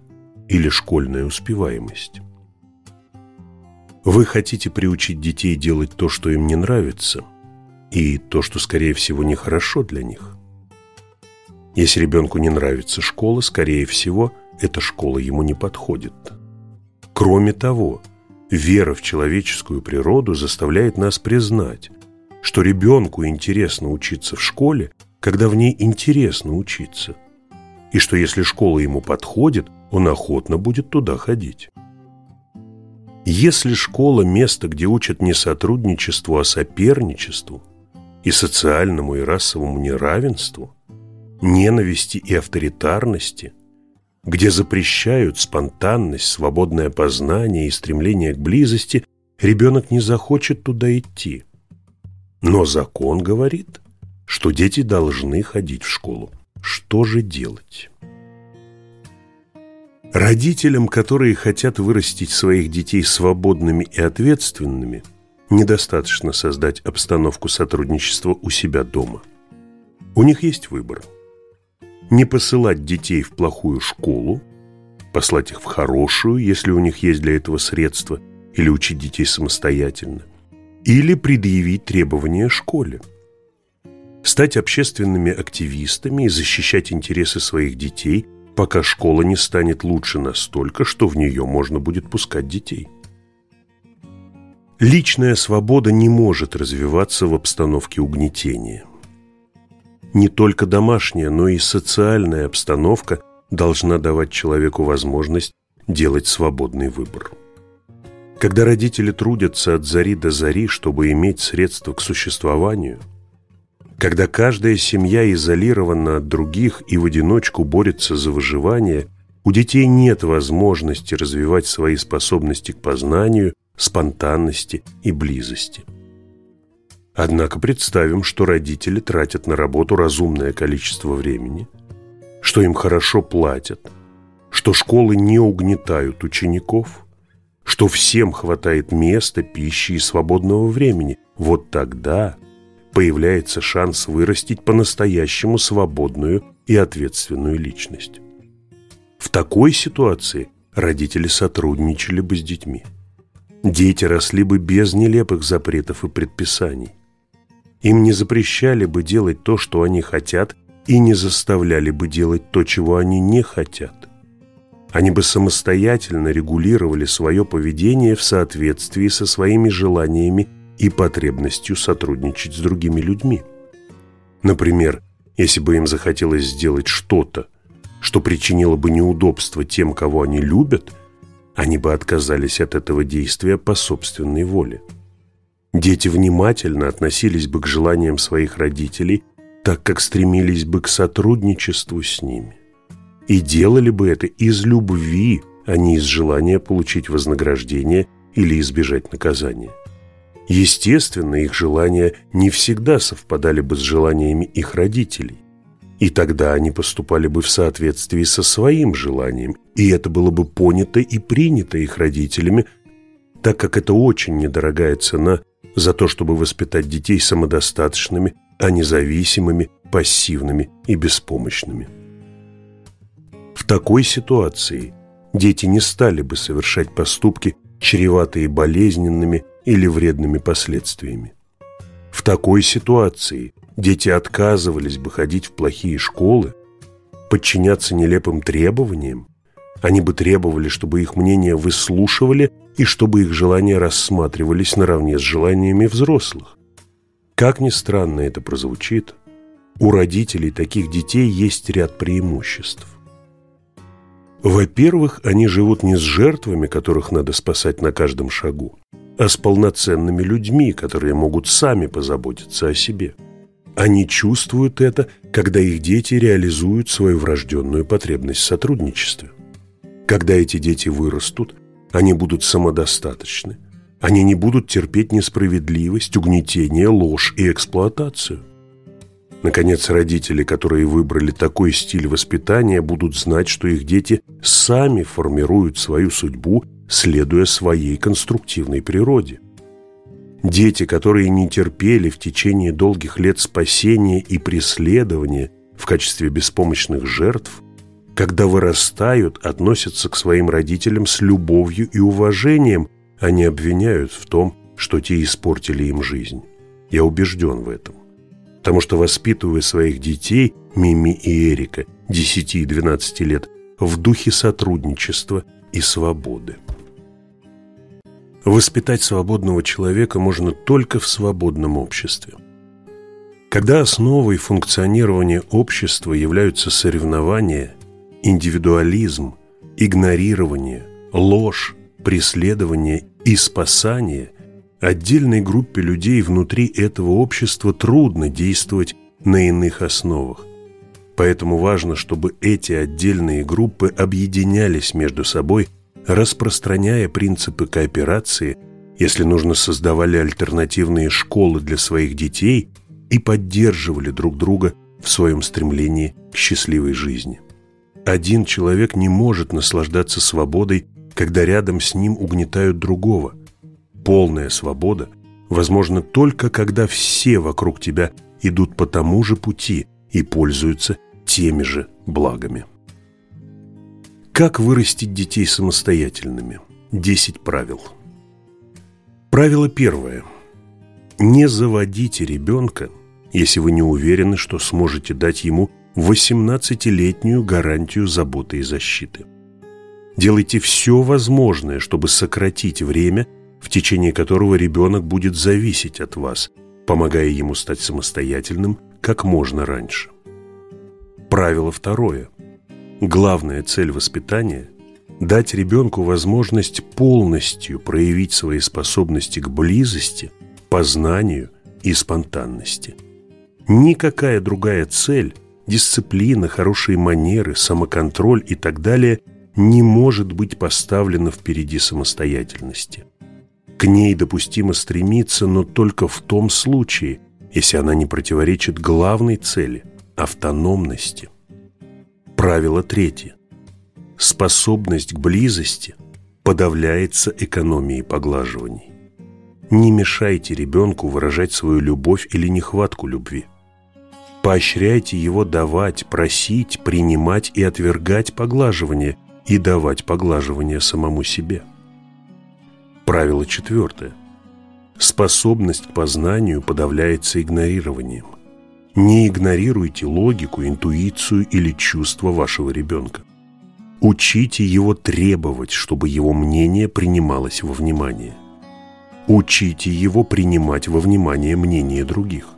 или школьная успеваемость. Вы хотите приучить детей делать то, что им не нравится, и то, что, скорее всего, нехорошо для них. Если ребенку не нравится школа, скорее всего, эта школа ему не подходит. Кроме того, вера в человеческую природу заставляет нас признать, что ребенку интересно учиться в школе, когда в ней интересно учиться, и что если школа ему подходит – он охотно будет туда ходить. Если школа – место, где учат не сотрудничеству, а соперничеству, и социальному и расовому неравенству, ненависти и авторитарности, где запрещают спонтанность, свободное познание и стремление к близости, ребенок не захочет туда идти. Но закон говорит, что дети должны ходить в школу. Что же делать? Родителям, которые хотят вырастить своих детей свободными и ответственными, недостаточно создать обстановку сотрудничества у себя дома. У них есть выбор. Не посылать детей в плохую школу, послать их в хорошую, если у них есть для этого средства, или учить детей самостоятельно, или предъявить требования школе. Стать общественными активистами и защищать интересы своих детей – пока школа не станет лучше настолько, что в нее можно будет пускать детей. Личная свобода не может развиваться в обстановке угнетения. Не только домашняя, но и социальная обстановка должна давать человеку возможность делать свободный выбор. Когда родители трудятся от зари до зари, чтобы иметь средства к существованию – когда каждая семья изолирована от других и в одиночку борется за выживание, у детей нет возможности развивать свои способности к познанию, спонтанности и близости. Однако представим, что родители тратят на работу разумное количество времени, что им хорошо платят, что школы не угнетают учеников, что всем хватает места, пищи и свободного времени. Вот тогда появляется шанс вырастить по-настоящему свободную и ответственную личность. В такой ситуации родители сотрудничали бы с детьми. Дети росли бы без нелепых запретов и предписаний. Им не запрещали бы делать то, что они хотят, и не заставляли бы делать то, чего они не хотят. Они бы самостоятельно регулировали свое поведение в соответствии со своими желаниями и потребностью сотрудничать с другими людьми. Например, если бы им захотелось сделать что-то, что причинило бы неудобство тем, кого они любят, они бы отказались от этого действия по собственной воле. Дети внимательно относились бы к желаниям своих родителей, так как стремились бы к сотрудничеству с ними. И делали бы это из любви, а не из желания получить вознаграждение или избежать наказания. Естественно, их желания не всегда совпадали бы с желаниями их родителей. И тогда они поступали бы в соответствии со своим желанием, и это было бы понято и принято их родителями, так как это очень недорогая цена за то, чтобы воспитать детей самодостаточными, а независимыми, пассивными и беспомощными. В такой ситуации дети не стали бы совершать поступки, чреватые болезненными или вредными последствиями. В такой ситуации дети отказывались бы ходить в плохие школы, подчиняться нелепым требованиям, они бы требовали, чтобы их мнение выслушивали и чтобы их желания рассматривались наравне с желаниями взрослых. Как ни странно это прозвучит, у родителей таких детей есть ряд преимуществ. Во-первых, они живут не с жертвами, которых надо спасать на каждом шагу, а с полноценными людьми, которые могут сами позаботиться о себе. Они чувствуют это, когда их дети реализуют свою врожденную потребность в сотрудничестве. Когда эти дети вырастут, они будут самодостаточны. Они не будут терпеть несправедливость, угнетение, ложь и эксплуатацию. Наконец, родители, которые выбрали такой стиль воспитания, будут знать, что их дети сами формируют свою судьбу, следуя своей конструктивной природе. Дети, которые не терпели в течение долгих лет спасения и преследования в качестве беспомощных жертв, когда вырастают, относятся к своим родителям с любовью и уважением, а не обвиняют в том, что те испортили им жизнь. Я убежден в этом. Потому что, воспитывая своих детей, Мими и Эрика, 10 и 12 лет, в духе сотрудничества и свободы. Воспитать свободного человека можно только в свободном обществе. Когда основой функционирования общества являются соревнования, индивидуализм, игнорирование, ложь, преследование и спасание, отдельной группе людей внутри этого общества трудно действовать на иных основах. Поэтому важно, чтобы эти отдельные группы объединялись между собой, распространяя принципы кооперации, если нужно создавали альтернативные школы для своих детей и поддерживали друг друга в своем стремлении к счастливой жизни. Один человек не может наслаждаться свободой, когда рядом с ним угнетают другого. Полная свобода возможна только когда все вокруг тебя идут по тому же пути и пользуются теми же благами. Как вырастить детей самостоятельными? Десять правил. Правило первое. Не заводите ребенка, если вы не уверены, что сможете дать ему 18-летнюю гарантию заботы и защиты. Делайте все возможное, чтобы сократить время, в течение которого ребенок будет зависеть от вас, помогая ему стать самостоятельным как можно раньше. Правило второе. Главная цель воспитания – дать ребенку возможность полностью проявить свои способности к близости, познанию и спонтанности. Никакая другая цель дисциплина, хорошие манеры, самоконтроль и так далее не может быть поставлена впереди самостоятельности. К ней допустимо стремиться, но только в том случае, если она не противоречит главной цели – автономности. Правило третье. Способность к близости подавляется экономией поглаживаний. Не мешайте ребенку выражать свою любовь или нехватку любви. Поощряйте его давать, просить, принимать и отвергать поглаживание и давать поглаживание самому себе. Правило четвертое. Способность к познанию подавляется игнорированием. Не игнорируйте логику, интуицию или чувства вашего ребенка. Учите его требовать, чтобы его мнение принималось во внимание. Учите его принимать во внимание мнение других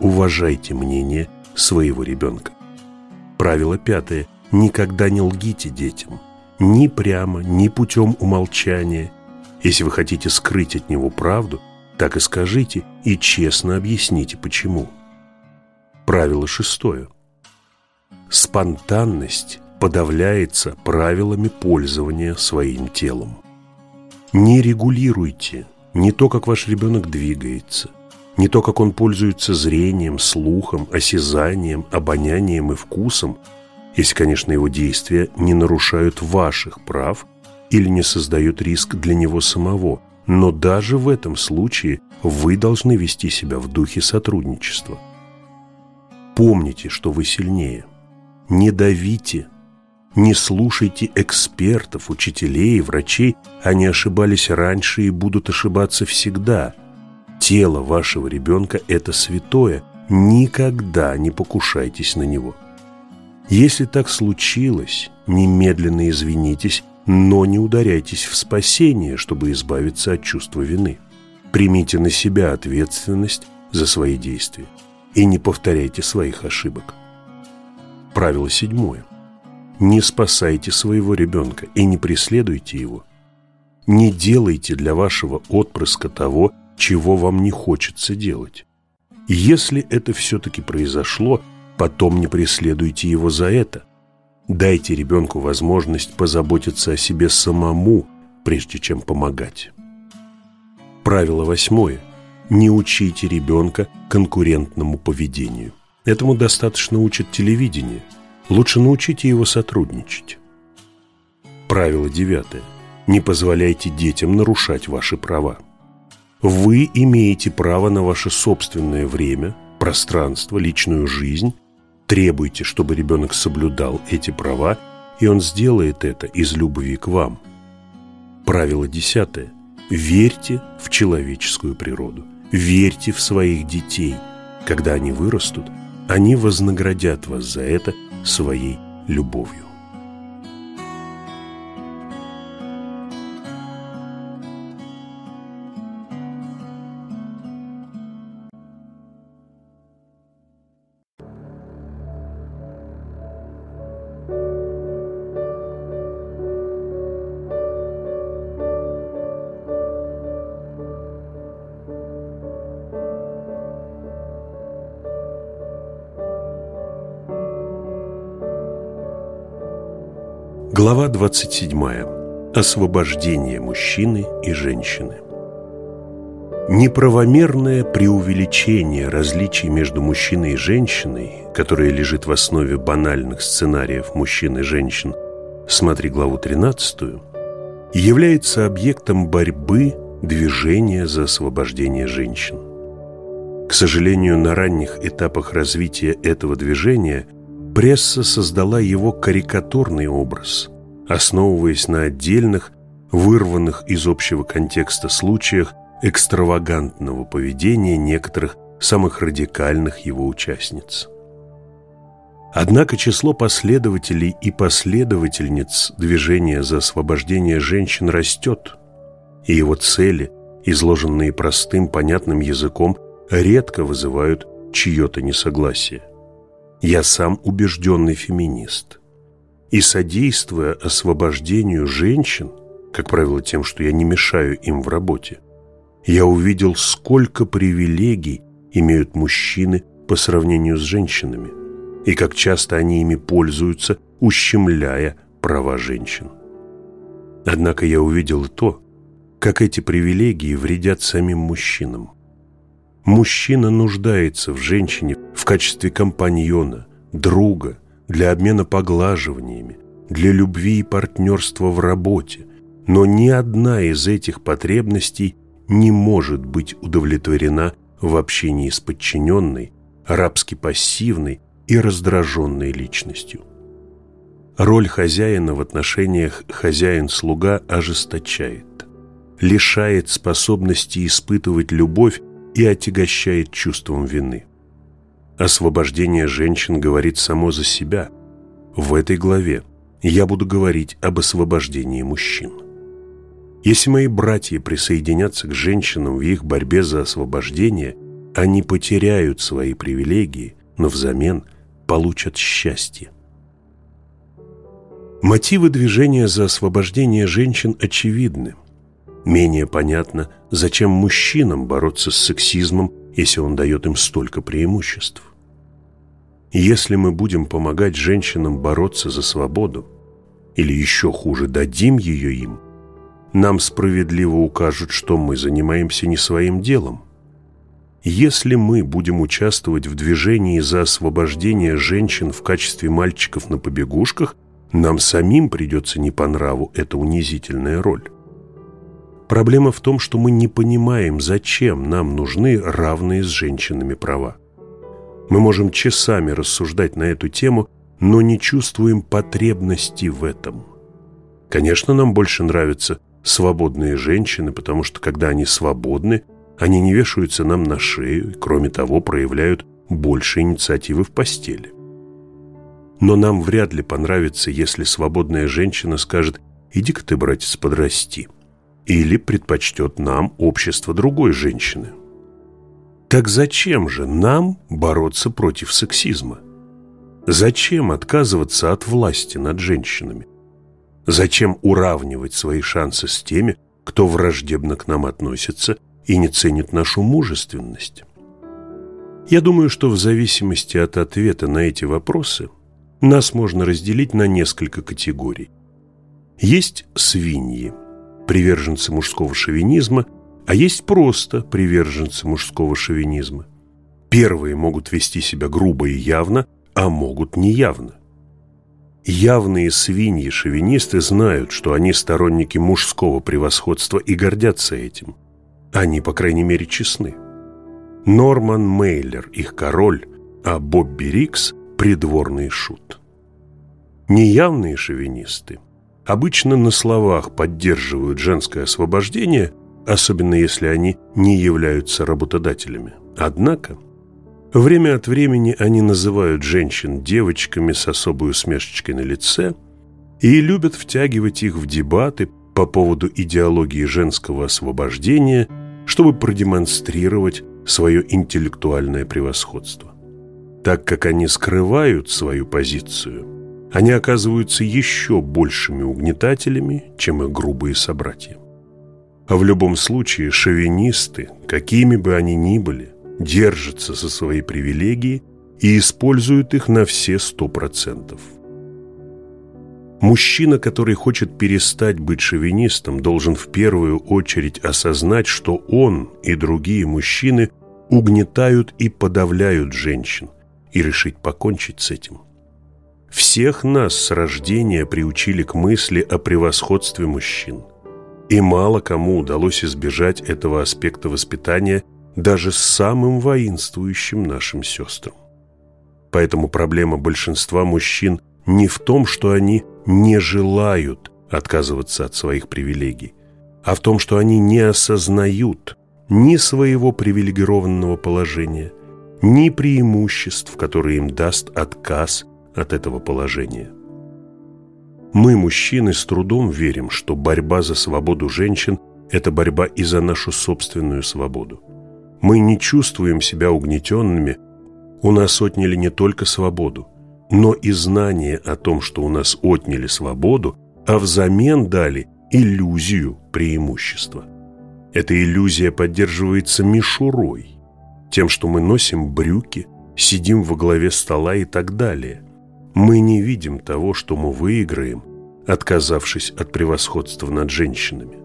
уважайте мнение своего ребенка. Правило пятое. Никогда не лгите детям. Ни прямо, ни путем умолчания. Если вы хотите скрыть от него правду, так и скажите и честно объясните, почему. Правило шестое. Спонтанность подавляется правилами пользования своим телом. Не регулируйте, не то, как ваш ребенок двигается, не то, как он пользуется зрением, слухом, осязанием, обонянием и вкусом, если, конечно, его действия не нарушают ваших прав или не создают риск для него самого. Но даже в этом случае вы должны вести себя в духе сотрудничества. Помните, что вы сильнее. Не давите не слушайте экспертов, учителей, врачей. Они ошибались раньше и будут ошибаться всегда. Тело вашего ребенка – это святое. Никогда не покушайтесь на него. Если так случилось, немедленно извинитесь, но не ударяйтесь в спасение, чтобы избавиться от чувства вины. Примите на себя ответственность за свои действия и не повторяйте своих ошибок. Правило седьмое. Не спасайте своего ребенка и не преследуйте его. Не делайте для вашего отпрыска того, чего вам не хочется делать. Если это все-таки произошло, потом не преследуйте его за это. Дайте ребенку возможность позаботиться о себе самому, прежде чем помогать. Правило восьмое. Не учите ребенка конкурентному поведению. Этому достаточно учат телевидение – Лучше научите его сотрудничать. Правило девятое. Не позволяйте детям нарушать ваши права. Вы имеете право на ваше собственное время, пространство, личную жизнь. Требуйте, чтобы ребенок соблюдал эти права, и он сделает это из любви к вам. Правило десятое. Верьте в человеческую природу. Верьте в своих детей. Когда они вырастут, они вознаградят вас за это своей любовью. 27. Освобождение мужчины и женщины. Неправомерное преувеличение различий между мужчиной и женщиной, которое лежит в основе банальных сценариев мужчин и женщин, смотри главу 13, является объектом борьбы движения за освобождение женщин. К сожалению, на ранних этапах развития этого движения пресса создала его карикатурный образ, основываясь на отдельных, вырванных из общего контекста случаях экстравагантного поведения некоторых самых радикальных его участниц. Однако число последователей и последовательниц движения за освобождение женщин растет, и его цели, изложенные простым, понятным языком, редко вызывают чье-то несогласие. Я сам убежденный феминист. И содействуя освобождению женщин, как правило, тем, что я не мешаю им в работе, я увидел, сколько привилегий имеют мужчины по сравнению с женщинами, и как часто они ими пользуются, ущемляя права женщин. Однако я увидел и то, как эти привилегии вредят самим мужчинам. Мужчина нуждается в женщине в качестве компаньона, друга, для обмена поглаживаниями, для любви и партнерства в работе, но ни одна из этих потребностей не может быть удовлетворена в общении с подчиненной, рабски-пассивной и раздраженной личностью. Роль хозяина в отношениях хозяин-слуга ожесточает, лишает способности испытывать любовь и отягощает чувством вины. Освобождение женщин говорит само за себя. В этой главе я буду говорить об освобождении мужчин. Если мои братья присоединятся к женщинам в их борьбе за освобождение, они потеряют свои привилегии, но взамен получат счастье. Мотивы движения за освобождение женщин очевидны. Менее понятно, зачем мужчинам бороться с сексизмом, если он дает им столько преимуществ. Если мы будем помогать женщинам бороться за свободу, или еще хуже, дадим ее им, нам справедливо укажут, что мы занимаемся не своим делом. Если мы будем участвовать в движении за освобождение женщин в качестве мальчиков на побегушках, нам самим придется не по нраву эта унизительная роль. Проблема в том, что мы не понимаем, зачем нам нужны равные с женщинами права. Мы можем часами рассуждать на эту тему, но не чувствуем потребности в этом. Конечно, нам больше нравятся свободные женщины, потому что когда они свободны, они не вешаются нам на шею и, кроме того, проявляют больше инициативы в постели. Но нам вряд ли понравится, если свободная женщина скажет «иди-ка ты, братец, подрасти» или предпочтет нам общество другой женщины. Так зачем же нам бороться против сексизма? Зачем отказываться от власти над женщинами? Зачем уравнивать свои шансы с теми, кто враждебно к нам относится и не ценит нашу мужественность? Я думаю, что в зависимости от ответа на эти вопросы нас можно разделить на несколько категорий. Есть свиньи, приверженцы мужского шовинизма, а есть просто приверженцы мужского шовинизма. Первые могут вести себя грубо и явно, а могут неявно. Явные свиньи-шовинисты знают, что они сторонники мужского превосходства и гордятся этим. Они, по крайней мере, честны. Норман Мейлер – их король, а Бобби Рикс – придворный шут. Неявные шовинисты обычно на словах поддерживают женское освобождение, особенно если они не являются работодателями. Однако – Время от времени они называют женщин девочками с особой усмешечкой на лице и любят втягивать их в дебаты по поводу идеологии женского освобождения, чтобы продемонстрировать свое интеллектуальное превосходство. Так как они скрывают свою позицию, они оказываются еще большими угнетателями, чем их грубые собратья. А в любом случае шовинисты, какими бы они ни были, держатся за свои привилегии и используют их на все сто процентов. Мужчина, который хочет перестать быть шовинистом, должен в первую очередь осознать, что он и другие мужчины угнетают и подавляют женщин, и решить покончить с этим. Всех нас с рождения приучили к мысли о превосходстве мужчин. И мало кому удалось избежать этого аспекта воспитания даже с самым воинствующим нашим сестрам. Поэтому проблема большинства мужчин не в том, что они не желают отказываться от своих привилегий, а в том, что они не осознают ни своего привилегированного положения, ни преимуществ, которые им даст отказ от этого положения. Мы, мужчины, с трудом верим, что борьба за свободу женщин – это борьба и за нашу собственную свободу мы не чувствуем себя угнетенными, у нас отняли не только свободу, но и знание о том, что у нас отняли свободу, а взамен дали иллюзию преимущества. Эта иллюзия поддерживается мишурой, тем, что мы носим брюки, сидим во главе стола и так далее. Мы не видим того, что мы выиграем, отказавшись от превосходства над женщинами.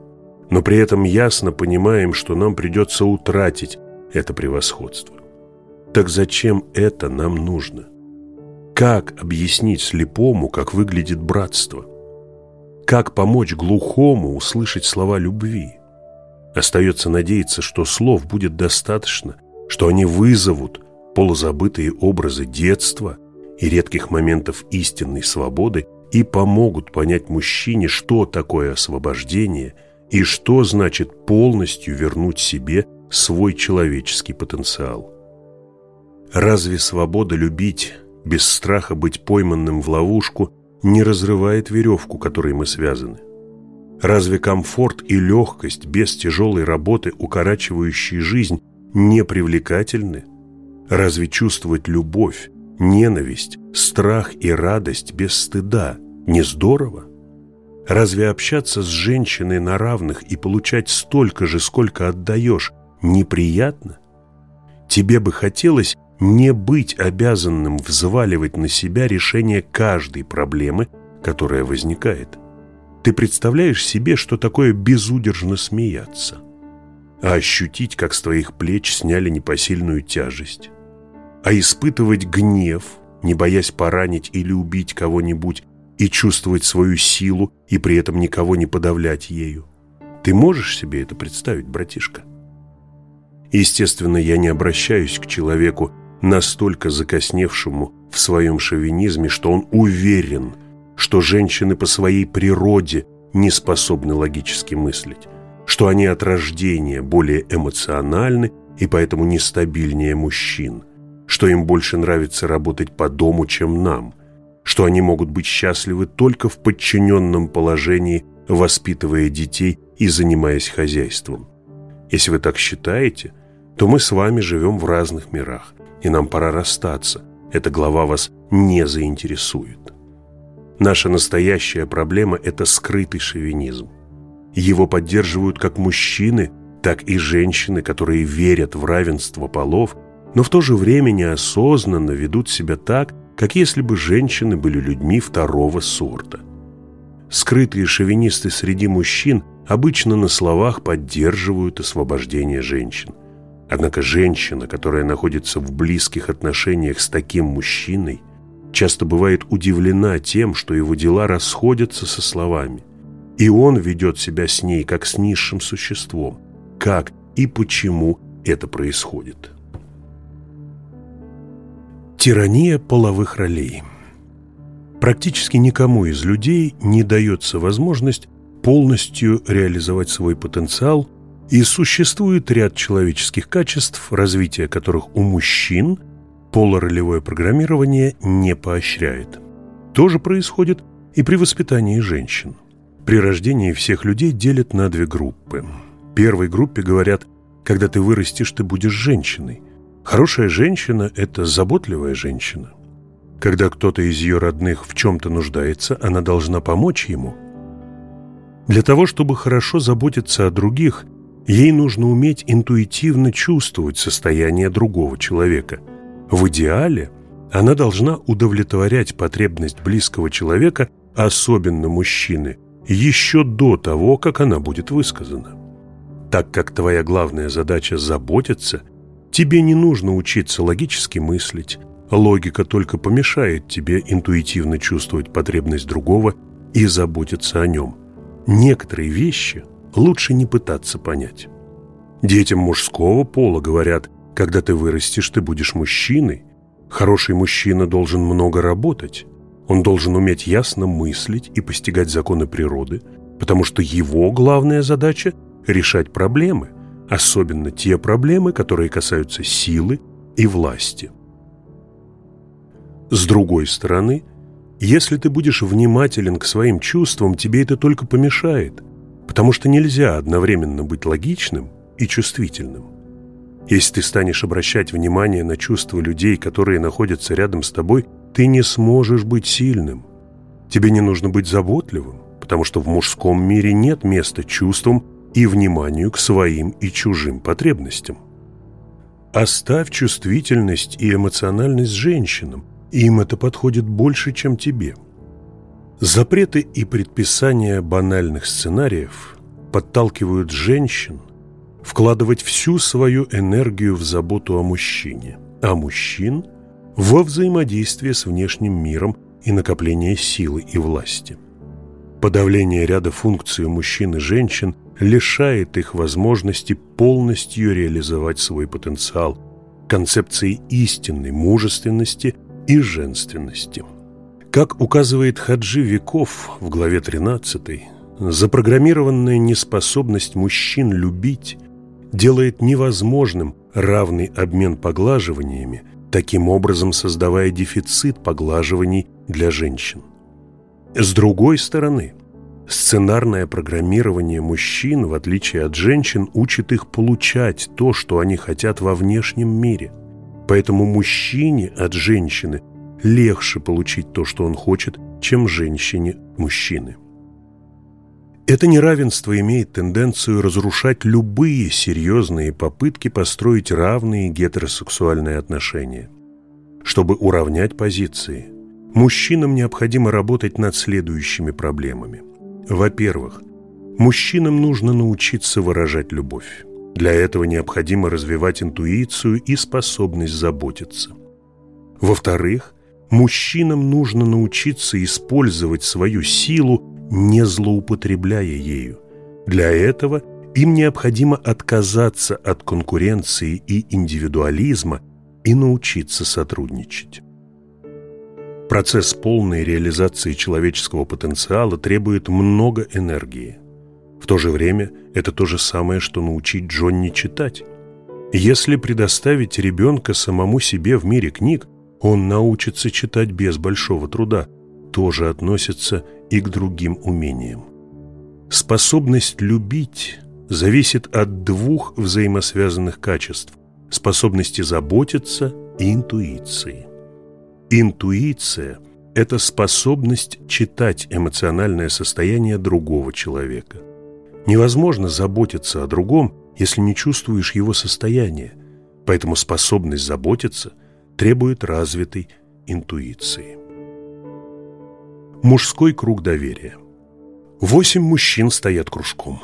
Но при этом ясно понимаем, что нам придется утратить это превосходство. Так зачем это нам нужно? Как объяснить слепому, как выглядит братство? Как помочь глухому услышать слова любви? Остается надеяться, что слов будет достаточно, что они вызовут полузабытые образы детства и редких моментов истинной свободы и помогут понять мужчине, что такое освобождение и что значит полностью вернуть себе свой человеческий потенциал. Разве свобода любить, без страха быть пойманным в ловушку, не разрывает веревку, которой мы связаны? Разве комфорт и легкость без тяжелой работы, укорачивающей жизнь, не привлекательны? Разве чувствовать любовь, ненависть, страх и радость без стыда не здорово? Разве общаться с женщиной на равных и получать столько же, сколько отдаешь, неприятно? Тебе бы хотелось не быть обязанным взваливать на себя решение каждой проблемы, которая возникает. Ты представляешь себе, что такое безудержно смеяться, а ощутить, как с твоих плеч сняли непосильную тяжесть, а испытывать гнев, не боясь поранить или убить кого-нибудь, и чувствовать свою силу, и при этом никого не подавлять ею. Ты можешь себе это представить, братишка? Естественно, я не обращаюсь к человеку, настолько закосневшему в своем шовинизме, что он уверен, что женщины по своей природе не способны логически мыслить, что они от рождения более эмоциональны и поэтому нестабильнее мужчин, что им больше нравится работать по дому, чем нам, что они могут быть счастливы только в подчиненном положении, воспитывая детей и занимаясь хозяйством. Если вы так считаете, то мы с вами живем в разных мирах, и нам пора расстаться. Эта глава вас не заинтересует. Наша настоящая проблема – это скрытый шовинизм. Его поддерживают как мужчины, так и женщины, которые верят в равенство полов, но в то же время неосознанно ведут себя так, как если бы женщины были людьми второго сорта. Скрытые шовинисты среди мужчин обычно на словах поддерживают освобождение женщин. Однако женщина, которая находится в близких отношениях с таким мужчиной, часто бывает удивлена тем, что его дела расходятся со словами. И он ведет себя с ней, как с низшим существом. Как и почему это происходит. Тирания половых ролей Практически никому из людей не дается возможность полностью реализовать свой потенциал, и существует ряд человеческих качеств, развитие которых у мужчин – полуролевое программирование не поощряет. То же происходит и при воспитании женщин. При рождении всех людей делят на две группы. Первой группе говорят, когда ты вырастешь, ты будешь женщиной. Хорошая женщина – это заботливая женщина. Когда кто-то из ее родных в чем-то нуждается, она должна помочь ему. Для того, чтобы хорошо заботиться о других, ей нужно уметь интуитивно чувствовать состояние другого человека – в идеале она должна удовлетворять потребность близкого человека, особенно мужчины, еще до того, как она будет высказана. Так как твоя главная задача – заботиться, тебе не нужно учиться логически мыслить, логика только помешает тебе интуитивно чувствовать потребность другого и заботиться о нем. Некоторые вещи лучше не пытаться понять. Детям мужского пола говорят – когда ты вырастешь, ты будешь мужчиной. Хороший мужчина должен много работать. Он должен уметь ясно мыслить и постигать законы природы, потому что его главная задача – решать проблемы, особенно те проблемы, которые касаются силы и власти. С другой стороны, если ты будешь внимателен к своим чувствам, тебе это только помешает, потому что нельзя одновременно быть логичным и чувствительным. Если ты станешь обращать внимание на чувства людей, которые находятся рядом с тобой, ты не сможешь быть сильным. Тебе не нужно быть заботливым, потому что в мужском мире нет места чувствам и вниманию к своим и чужим потребностям. Оставь чувствительность и эмоциональность женщинам, им это подходит больше, чем тебе. Запреты и предписания банальных сценариев подталкивают женщин вкладывать всю свою энергию в заботу о мужчине, а мужчин – во взаимодействие с внешним миром и накопление силы и власти. Подавление ряда функций у мужчин и женщин лишает их возможности полностью реализовать свой потенциал, концепции истинной мужественности и женственности. Как указывает Хаджи Веков в главе 13, запрограммированная неспособность мужчин любить делает невозможным равный обмен поглаживаниями, таким образом создавая дефицит поглаживаний для женщин. С другой стороны, сценарное программирование мужчин, в отличие от женщин, учит их получать то, что они хотят во внешнем мире. Поэтому мужчине от женщины легче получить то, что он хочет, чем женщине мужчины. Это неравенство имеет тенденцию разрушать любые серьезные попытки построить равные гетеросексуальные отношения. Чтобы уравнять позиции, мужчинам необходимо работать над следующими проблемами. Во-первых, мужчинам нужно научиться выражать любовь. Для этого необходимо развивать интуицию и способность заботиться. Во-вторых, мужчинам нужно научиться использовать свою силу, не злоупотребляя ею. Для этого им необходимо отказаться от конкуренции и индивидуализма и научиться сотрудничать. Процесс полной реализации человеческого потенциала требует много энергии. В то же время это то же самое, что научить Джонни читать. Если предоставить ребенка самому себе в мире книг, он научится читать без большого труда, тоже относится и к другим умениям. Способность любить зависит от двух взаимосвязанных качеств – способности заботиться и интуиции. Интуиция – это способность читать эмоциональное состояние другого человека. Невозможно заботиться о другом, если не чувствуешь его состояние, поэтому способность заботиться требует развитой интуиции. Мужской круг доверия. Восемь мужчин стоят кружком.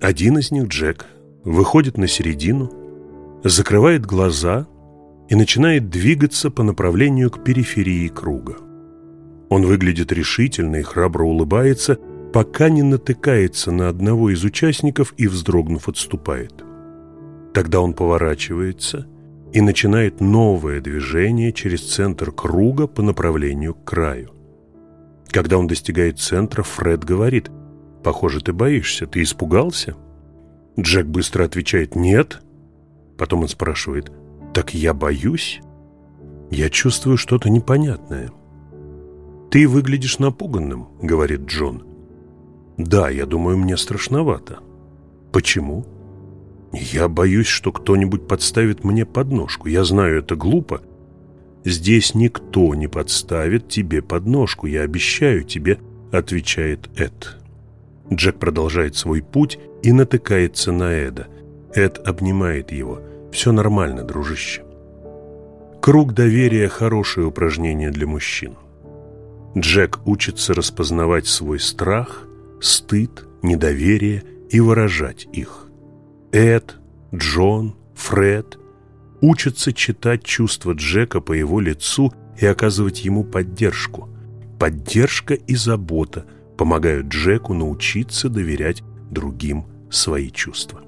Один из них, Джек, выходит на середину, закрывает глаза – и начинает двигаться по направлению к периферии круга. Он выглядит решительно и храбро улыбается, пока не натыкается на одного из участников и, вздрогнув, отступает. Тогда он поворачивается и начинает новое движение через центр круга по направлению к краю. Когда он достигает центра, Фред говорит, «Похоже, ты боишься. Ты испугался?» Джек быстро отвечает «Нет». Потом он спрашивает так я боюсь. Я чувствую что-то непонятное. Ты выглядишь напуганным, говорит Джон. Да, я думаю, мне страшновато. Почему? Я боюсь, что кто-нибудь подставит мне подножку. Я знаю, это глупо. Здесь никто не подставит тебе подножку, я обещаю тебе, отвечает Эд. Джек продолжает свой путь и натыкается на Эда. Эд обнимает его. Все нормально, дружище. Круг доверия – хорошее упражнение для мужчин. Джек учится распознавать свой страх, стыд, недоверие и выражать их. Эд, Джон, Фред учатся читать чувства Джека по его лицу и оказывать ему поддержку. Поддержка и забота помогают Джеку научиться доверять другим свои чувства.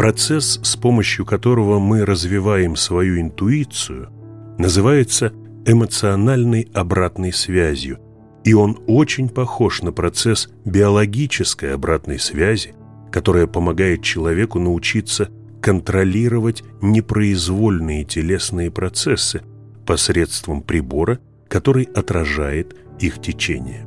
Процесс, с помощью которого мы развиваем свою интуицию, называется эмоциональной обратной связью, и он очень похож на процесс биологической обратной связи, которая помогает человеку научиться контролировать непроизвольные телесные процессы посредством прибора, который отражает их течение.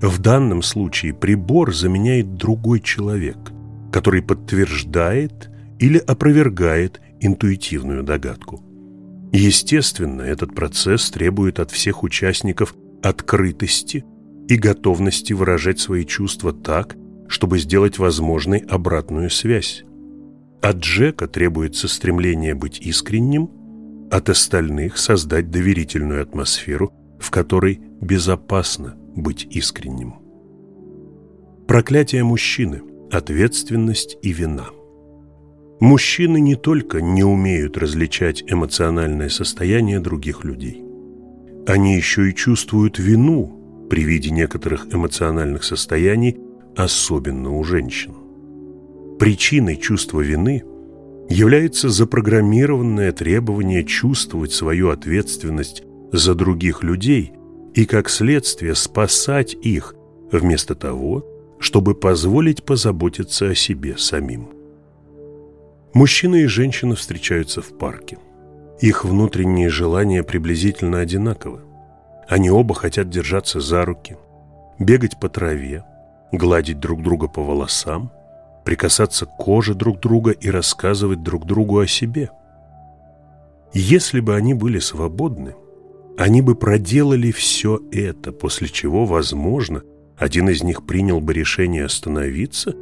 В данном случае прибор заменяет другой человек – который подтверждает или опровергает интуитивную догадку. Естественно, этот процесс требует от всех участников открытости и готовности выражать свои чувства так, чтобы сделать возможной обратную связь. От Джека требуется стремление быть искренним, от остальных создать доверительную атмосферу, в которой безопасно быть искренним. Проклятие мужчины – Ответственность и вина. Мужчины не только не умеют различать эмоциональное состояние других людей. Они еще и чувствуют вину при виде некоторых эмоциональных состояний, особенно у женщин. Причиной чувства вины является запрограммированное требование чувствовать свою ответственность за других людей и, как следствие, спасать их, вместо того, чтобы позволить позаботиться о себе самим. Мужчина и женщина встречаются в парке. Их внутренние желания приблизительно одинаковы. Они оба хотят держаться за руки, бегать по траве, гладить друг друга по волосам, прикасаться к коже друг друга и рассказывать друг другу о себе. Если бы они были свободны, они бы проделали все это, после чего, возможно, один из них принял бы решение остановиться,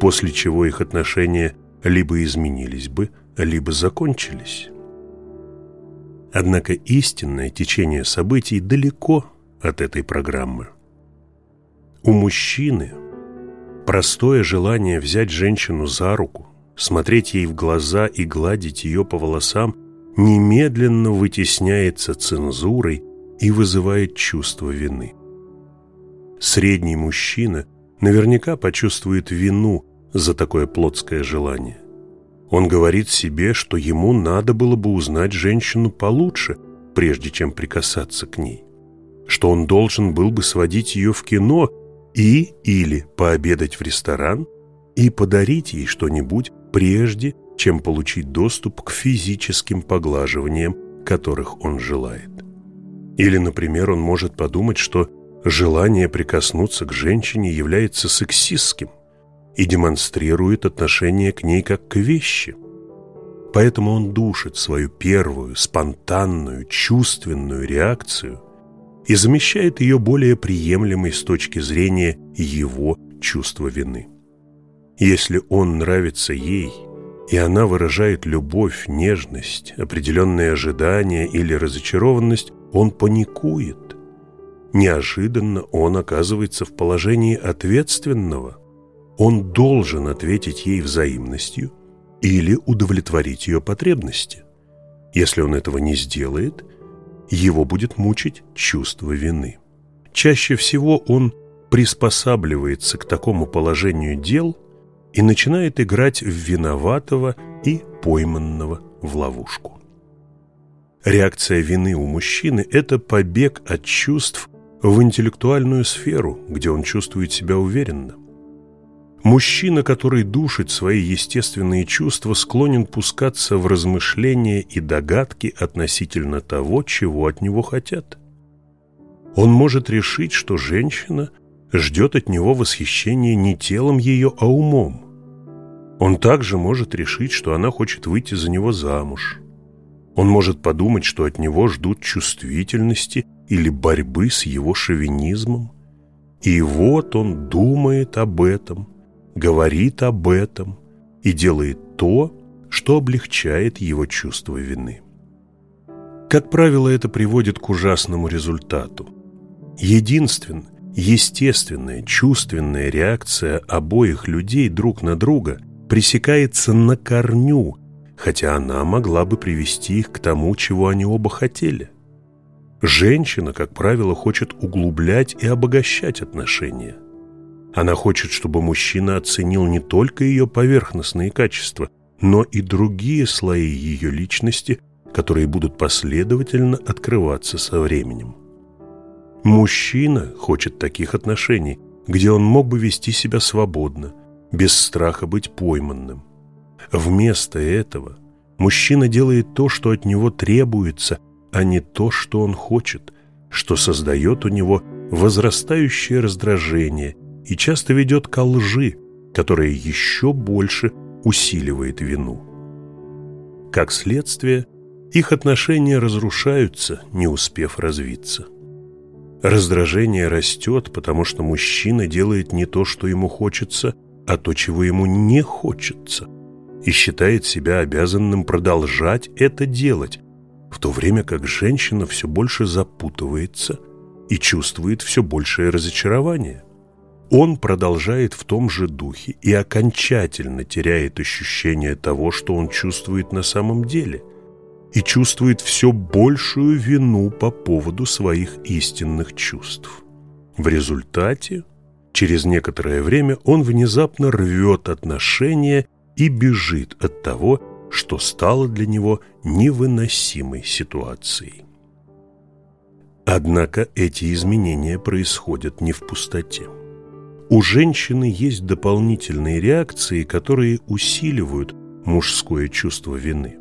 после чего их отношения либо изменились бы, либо закончились. Однако истинное течение событий далеко от этой программы. У мужчины простое желание взять женщину за руку, смотреть ей в глаза и гладить ее по волосам немедленно вытесняется цензурой и вызывает чувство вины. Средний мужчина наверняка почувствует вину за такое плотское желание. Он говорит себе, что ему надо было бы узнать женщину получше, прежде чем прикасаться к ней, что он должен был бы сводить ее в кино и или пообедать в ресторан и подарить ей что-нибудь, прежде чем получить доступ к физическим поглаживаниям, которых он желает. Или, например, он может подумать, что желание прикоснуться к женщине является сексистским и демонстрирует отношение к ней как к вещи. Поэтому он душит свою первую, спонтанную, чувственную реакцию и замещает ее более приемлемой с точки зрения его чувства вины. Если он нравится ей, и она выражает любовь, нежность, определенные ожидания или разочарованность, он паникует. Неожиданно он оказывается в положении ответственного. Он должен ответить ей взаимностью или удовлетворить ее потребности. Если он этого не сделает, его будет мучить чувство вины. Чаще всего он приспосабливается к такому положению дел и начинает играть в виноватого и пойманного в ловушку. Реакция вины у мужчины – это побег от чувств в интеллектуальную сферу, где он чувствует себя уверенно. Мужчина, который душит свои естественные чувства, склонен пускаться в размышления и догадки относительно того, чего от него хотят. Он может решить, что женщина ждет от него восхищения не телом ее, а умом. Он также может решить, что она хочет выйти за него замуж – он может подумать, что от него ждут чувствительности или борьбы с его шовинизмом. И вот он думает об этом, говорит об этом и делает то, что облегчает его чувство вины. Как правило, это приводит к ужасному результату. Единственная, естественная, чувственная реакция обоих людей друг на друга пресекается на корню хотя она могла бы привести их к тому, чего они оба хотели. Женщина, как правило, хочет углублять и обогащать отношения. Она хочет, чтобы мужчина оценил не только ее поверхностные качества, но и другие слои ее личности, которые будут последовательно открываться со временем. Мужчина хочет таких отношений, где он мог бы вести себя свободно, без страха быть пойманным. Вместо этого мужчина делает то, что от него требуется, а не то, что он хочет, что создает у него возрастающее раздражение и часто ведет ко лжи, которая еще больше усиливает вину. Как следствие, их отношения разрушаются, не успев развиться. Раздражение растет, потому что мужчина делает не то, что ему хочется, а то, чего ему не хочется – и считает себя обязанным продолжать это делать, в то время как женщина все больше запутывается и чувствует все большее разочарование. Он продолжает в том же духе и окончательно теряет ощущение того, что он чувствует на самом деле, и чувствует все большую вину по поводу своих истинных чувств. В результате, через некоторое время, он внезапно рвет отношения и бежит от того, что стало для него невыносимой ситуацией. Однако эти изменения происходят не в пустоте. У женщины есть дополнительные реакции, которые усиливают мужское чувство вины.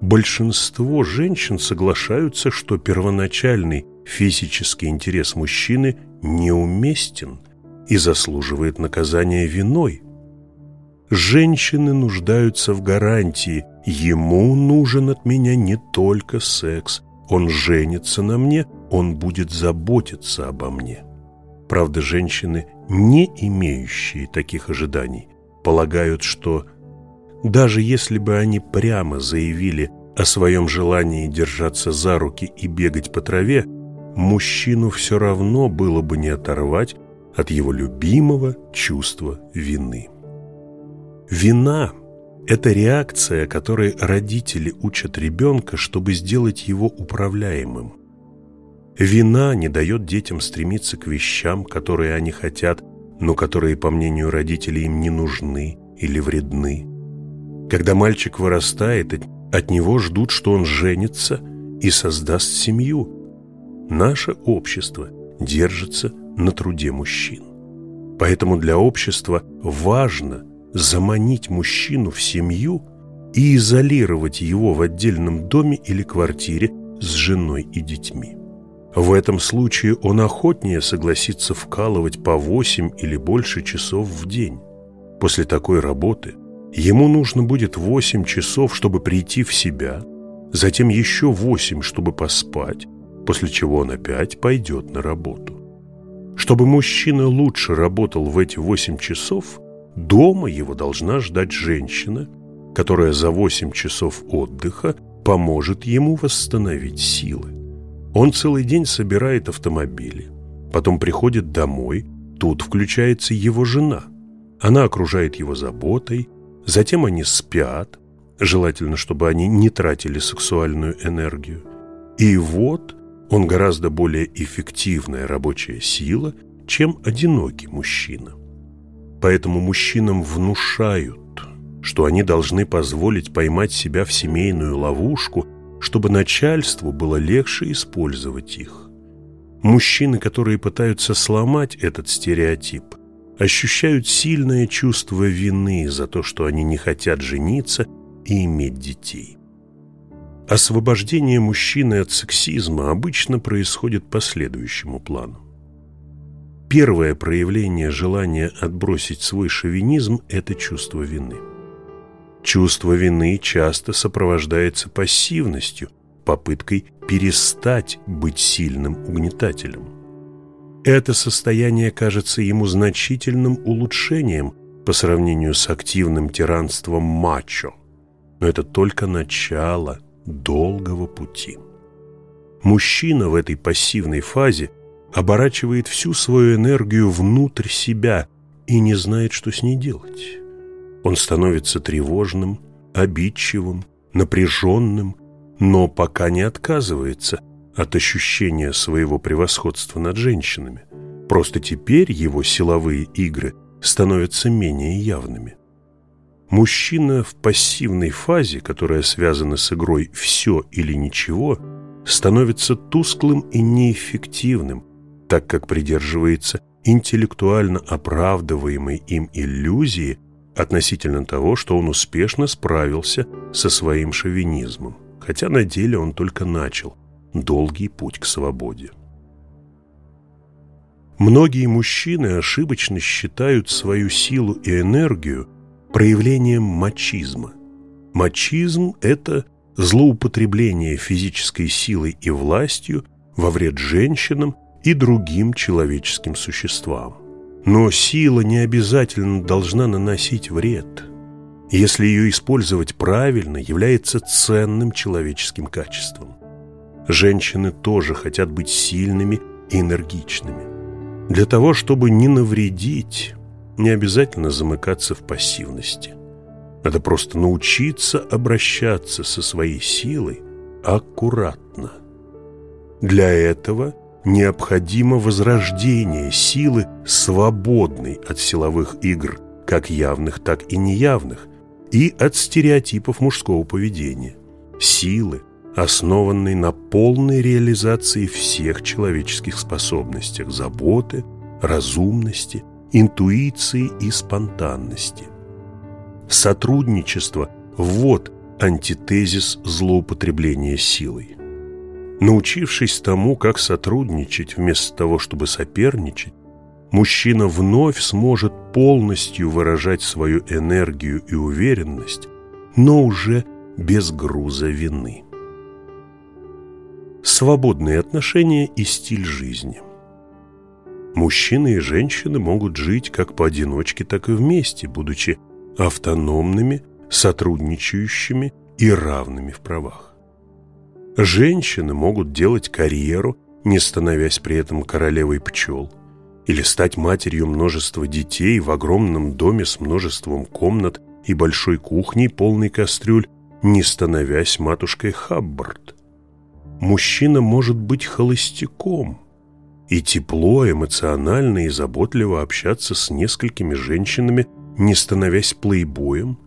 Большинство женщин соглашаются, что первоначальный физический интерес мужчины неуместен и заслуживает наказания виной – Женщины нуждаются в гарантии. Ему нужен от меня не только секс. Он женится на мне, он будет заботиться обо мне. Правда, женщины, не имеющие таких ожиданий, полагают, что даже если бы они прямо заявили о своем желании держаться за руки и бегать по траве, мужчину все равно было бы не оторвать от его любимого чувства вины. Вина – это реакция, которой родители учат ребенка, чтобы сделать его управляемым. Вина не дает детям стремиться к вещам, которые они хотят, но которые, по мнению родителей, им не нужны или вредны. Когда мальчик вырастает, от него ждут, что он женится и создаст семью. Наше общество держится на труде мужчин. Поэтому для общества важно заманить мужчину в семью и изолировать его в отдельном доме или квартире с женой и детьми. В этом случае он охотнее согласится вкалывать по 8 или больше часов в день. После такой работы ему нужно будет 8 часов, чтобы прийти в себя, затем еще 8, чтобы поспать, после чего он опять пойдет на работу. Чтобы мужчина лучше работал в эти 8 часов, дома его должна ждать женщина, которая за 8 часов отдыха поможет ему восстановить силы. Он целый день собирает автомобили, потом приходит домой, тут включается его жена. Она окружает его заботой, затем они спят, желательно, чтобы они не тратили сексуальную энергию. И вот он гораздо более эффективная рабочая сила, чем одинокий мужчина. Поэтому мужчинам внушают, что они должны позволить поймать себя в семейную ловушку, чтобы начальству было легче использовать их. Мужчины, которые пытаются сломать этот стереотип, ощущают сильное чувство вины за то, что они не хотят жениться и иметь детей. Освобождение мужчины от сексизма обычно происходит по следующему плану. Первое проявление желания отбросить свой шовинизм – это чувство вины. Чувство вины часто сопровождается пассивностью, попыткой перестать быть сильным угнетателем. Это состояние кажется ему значительным улучшением по сравнению с активным тиранством мачо, но это только начало – долгого пути. Мужчина в этой пассивной фазе оборачивает всю свою энергию внутрь себя и не знает, что с ней делать. Он становится тревожным, обидчивым, напряженным, но пока не отказывается от ощущения своего превосходства над женщинами. Просто теперь его силовые игры становятся менее явными. Мужчина в пассивной фазе, которая связана с игрой «все или ничего», становится тусклым и неэффективным, так как придерживается интеллектуально оправдываемой им иллюзии относительно того, что он успешно справился со своим шовинизмом, хотя на деле он только начал долгий путь к свободе. Многие мужчины ошибочно считают свою силу и энергию проявлением мачизма. Мачизм – это злоупотребление физической силой и властью во вред женщинам и другим человеческим существам. Но сила не обязательно должна наносить вред. Если ее использовать правильно, является ценным человеческим качеством. Женщины тоже хотят быть сильными и энергичными. Для того, чтобы не навредить, не обязательно замыкаться в пассивности. Надо просто научиться обращаться со своей силой аккуратно. Для этого необходимо возрождение силы, свободной от силовых игр, как явных, так и неявных, и от стереотипов мужского поведения. Силы, основанной на полной реализации всех человеческих способностях, заботы, разумности – интуиции и спонтанности. Сотрудничество – вот антитезис злоупотребления силой. Научившись тому, как сотрудничать вместо того, чтобы соперничать, мужчина вновь сможет полностью выражать свою энергию и уверенность, но уже без груза вины. Свободные отношения и стиль жизни Мужчины и женщины могут жить как поодиночке, так и вместе, будучи автономными, сотрудничающими и равными в правах. Женщины могут делать карьеру, не становясь при этом королевой пчел, или стать матерью множества детей в огромном доме с множеством комнат и большой кухней, полной кастрюль, не становясь матушкой Хаббард. Мужчина может быть холостяком и тепло, эмоционально и заботливо общаться с несколькими женщинами, не становясь плейбоем,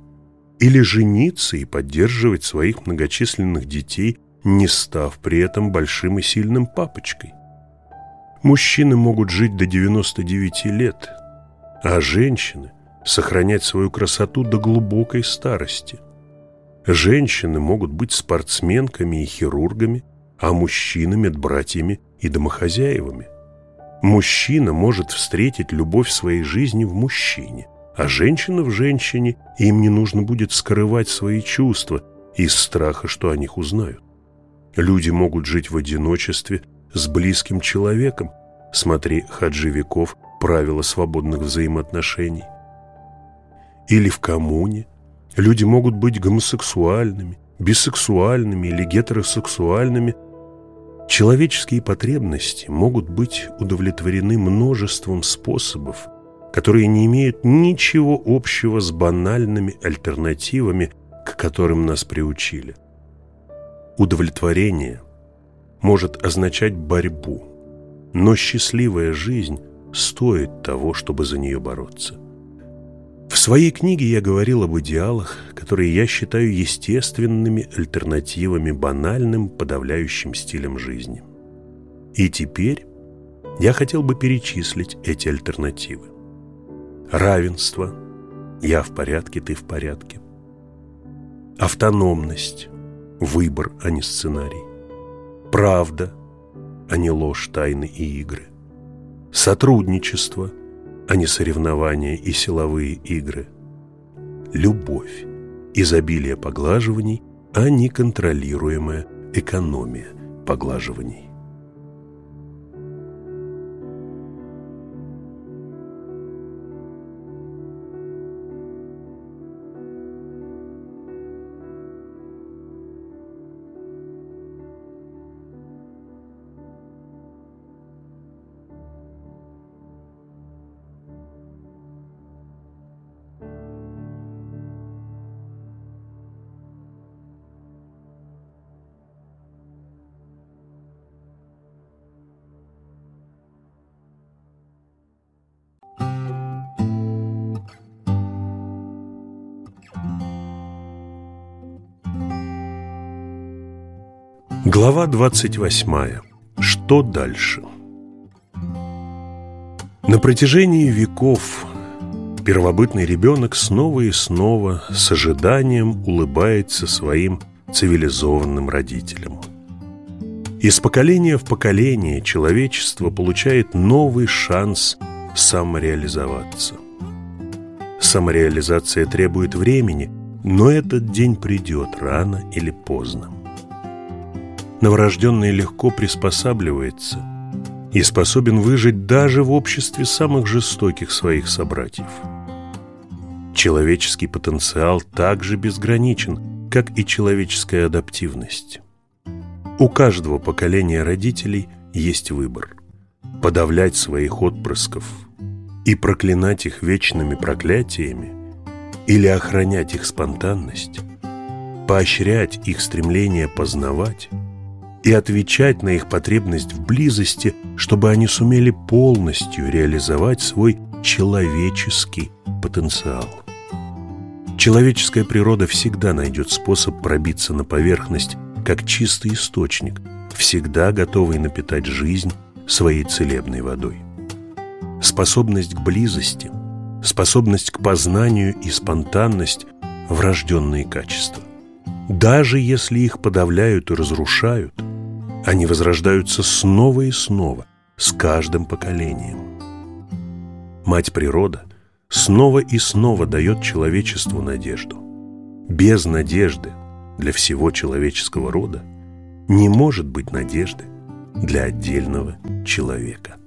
или жениться и поддерживать своих многочисленных детей, не став при этом большим и сильным папочкой. Мужчины могут жить до 99 лет, а женщины сохранять свою красоту до глубокой старости. Женщины могут быть спортсменками и хирургами, а мужчины – медбратьями и домохозяевами. Мужчина может встретить любовь своей жизни в мужчине, а женщина в женщине, им не нужно будет скрывать свои чувства из страха, что о них узнают. Люди могут жить в одиночестве с близким человеком. Смотри Хаджи Веков «Правила свободных взаимоотношений». Или в коммуне. Люди могут быть гомосексуальными, бисексуальными или гетеросексуальными. Человеческие потребности могут быть удовлетворены множеством способов, которые не имеют ничего общего с банальными альтернативами, к которым нас приучили. Удовлетворение – может означать борьбу, но счастливая жизнь стоит того, чтобы за нее бороться. В своей книге я говорил об идеалах, которые я считаю естественными альтернативами банальным подавляющим стилям жизни. И теперь я хотел бы перечислить эти альтернативы. Равенство. Я в порядке, ты в порядке. Автономность. Выбор, а не сценарий. Правда, а не ложь, тайны и игры, сотрудничество, а не соревнования и силовые игры, любовь, изобилие поглаживаний, а не контролируемая экономия поглаживаний. 28. Что дальше? На протяжении веков первобытный ребенок снова и снова с ожиданием улыбается своим цивилизованным родителям. Из поколения в поколение человечество получает новый шанс самореализоваться. Самореализация требует времени, но этот день придет рано или поздно новорожденный легко приспосабливается и способен выжить даже в обществе самых жестоких своих собратьев. Человеческий потенциал также безграничен, как и человеческая адаптивность. У каждого поколения родителей есть выбор – подавлять своих отпрысков и проклинать их вечными проклятиями или охранять их спонтанность, поощрять их стремление познавать – и отвечать на их потребность в близости, чтобы они сумели полностью реализовать свой человеческий потенциал. Человеческая природа всегда найдет способ пробиться на поверхность, как чистый источник, всегда готовый напитать жизнь своей целебной водой. Способность к близости, способность к познанию и спонтанность – врожденные качества. Даже если их подавляют и разрушают – они возрождаются снова и снова, с каждым поколением. Мать природа снова и снова дает человечеству надежду. Без надежды для всего человеческого рода не может быть надежды для отдельного человека.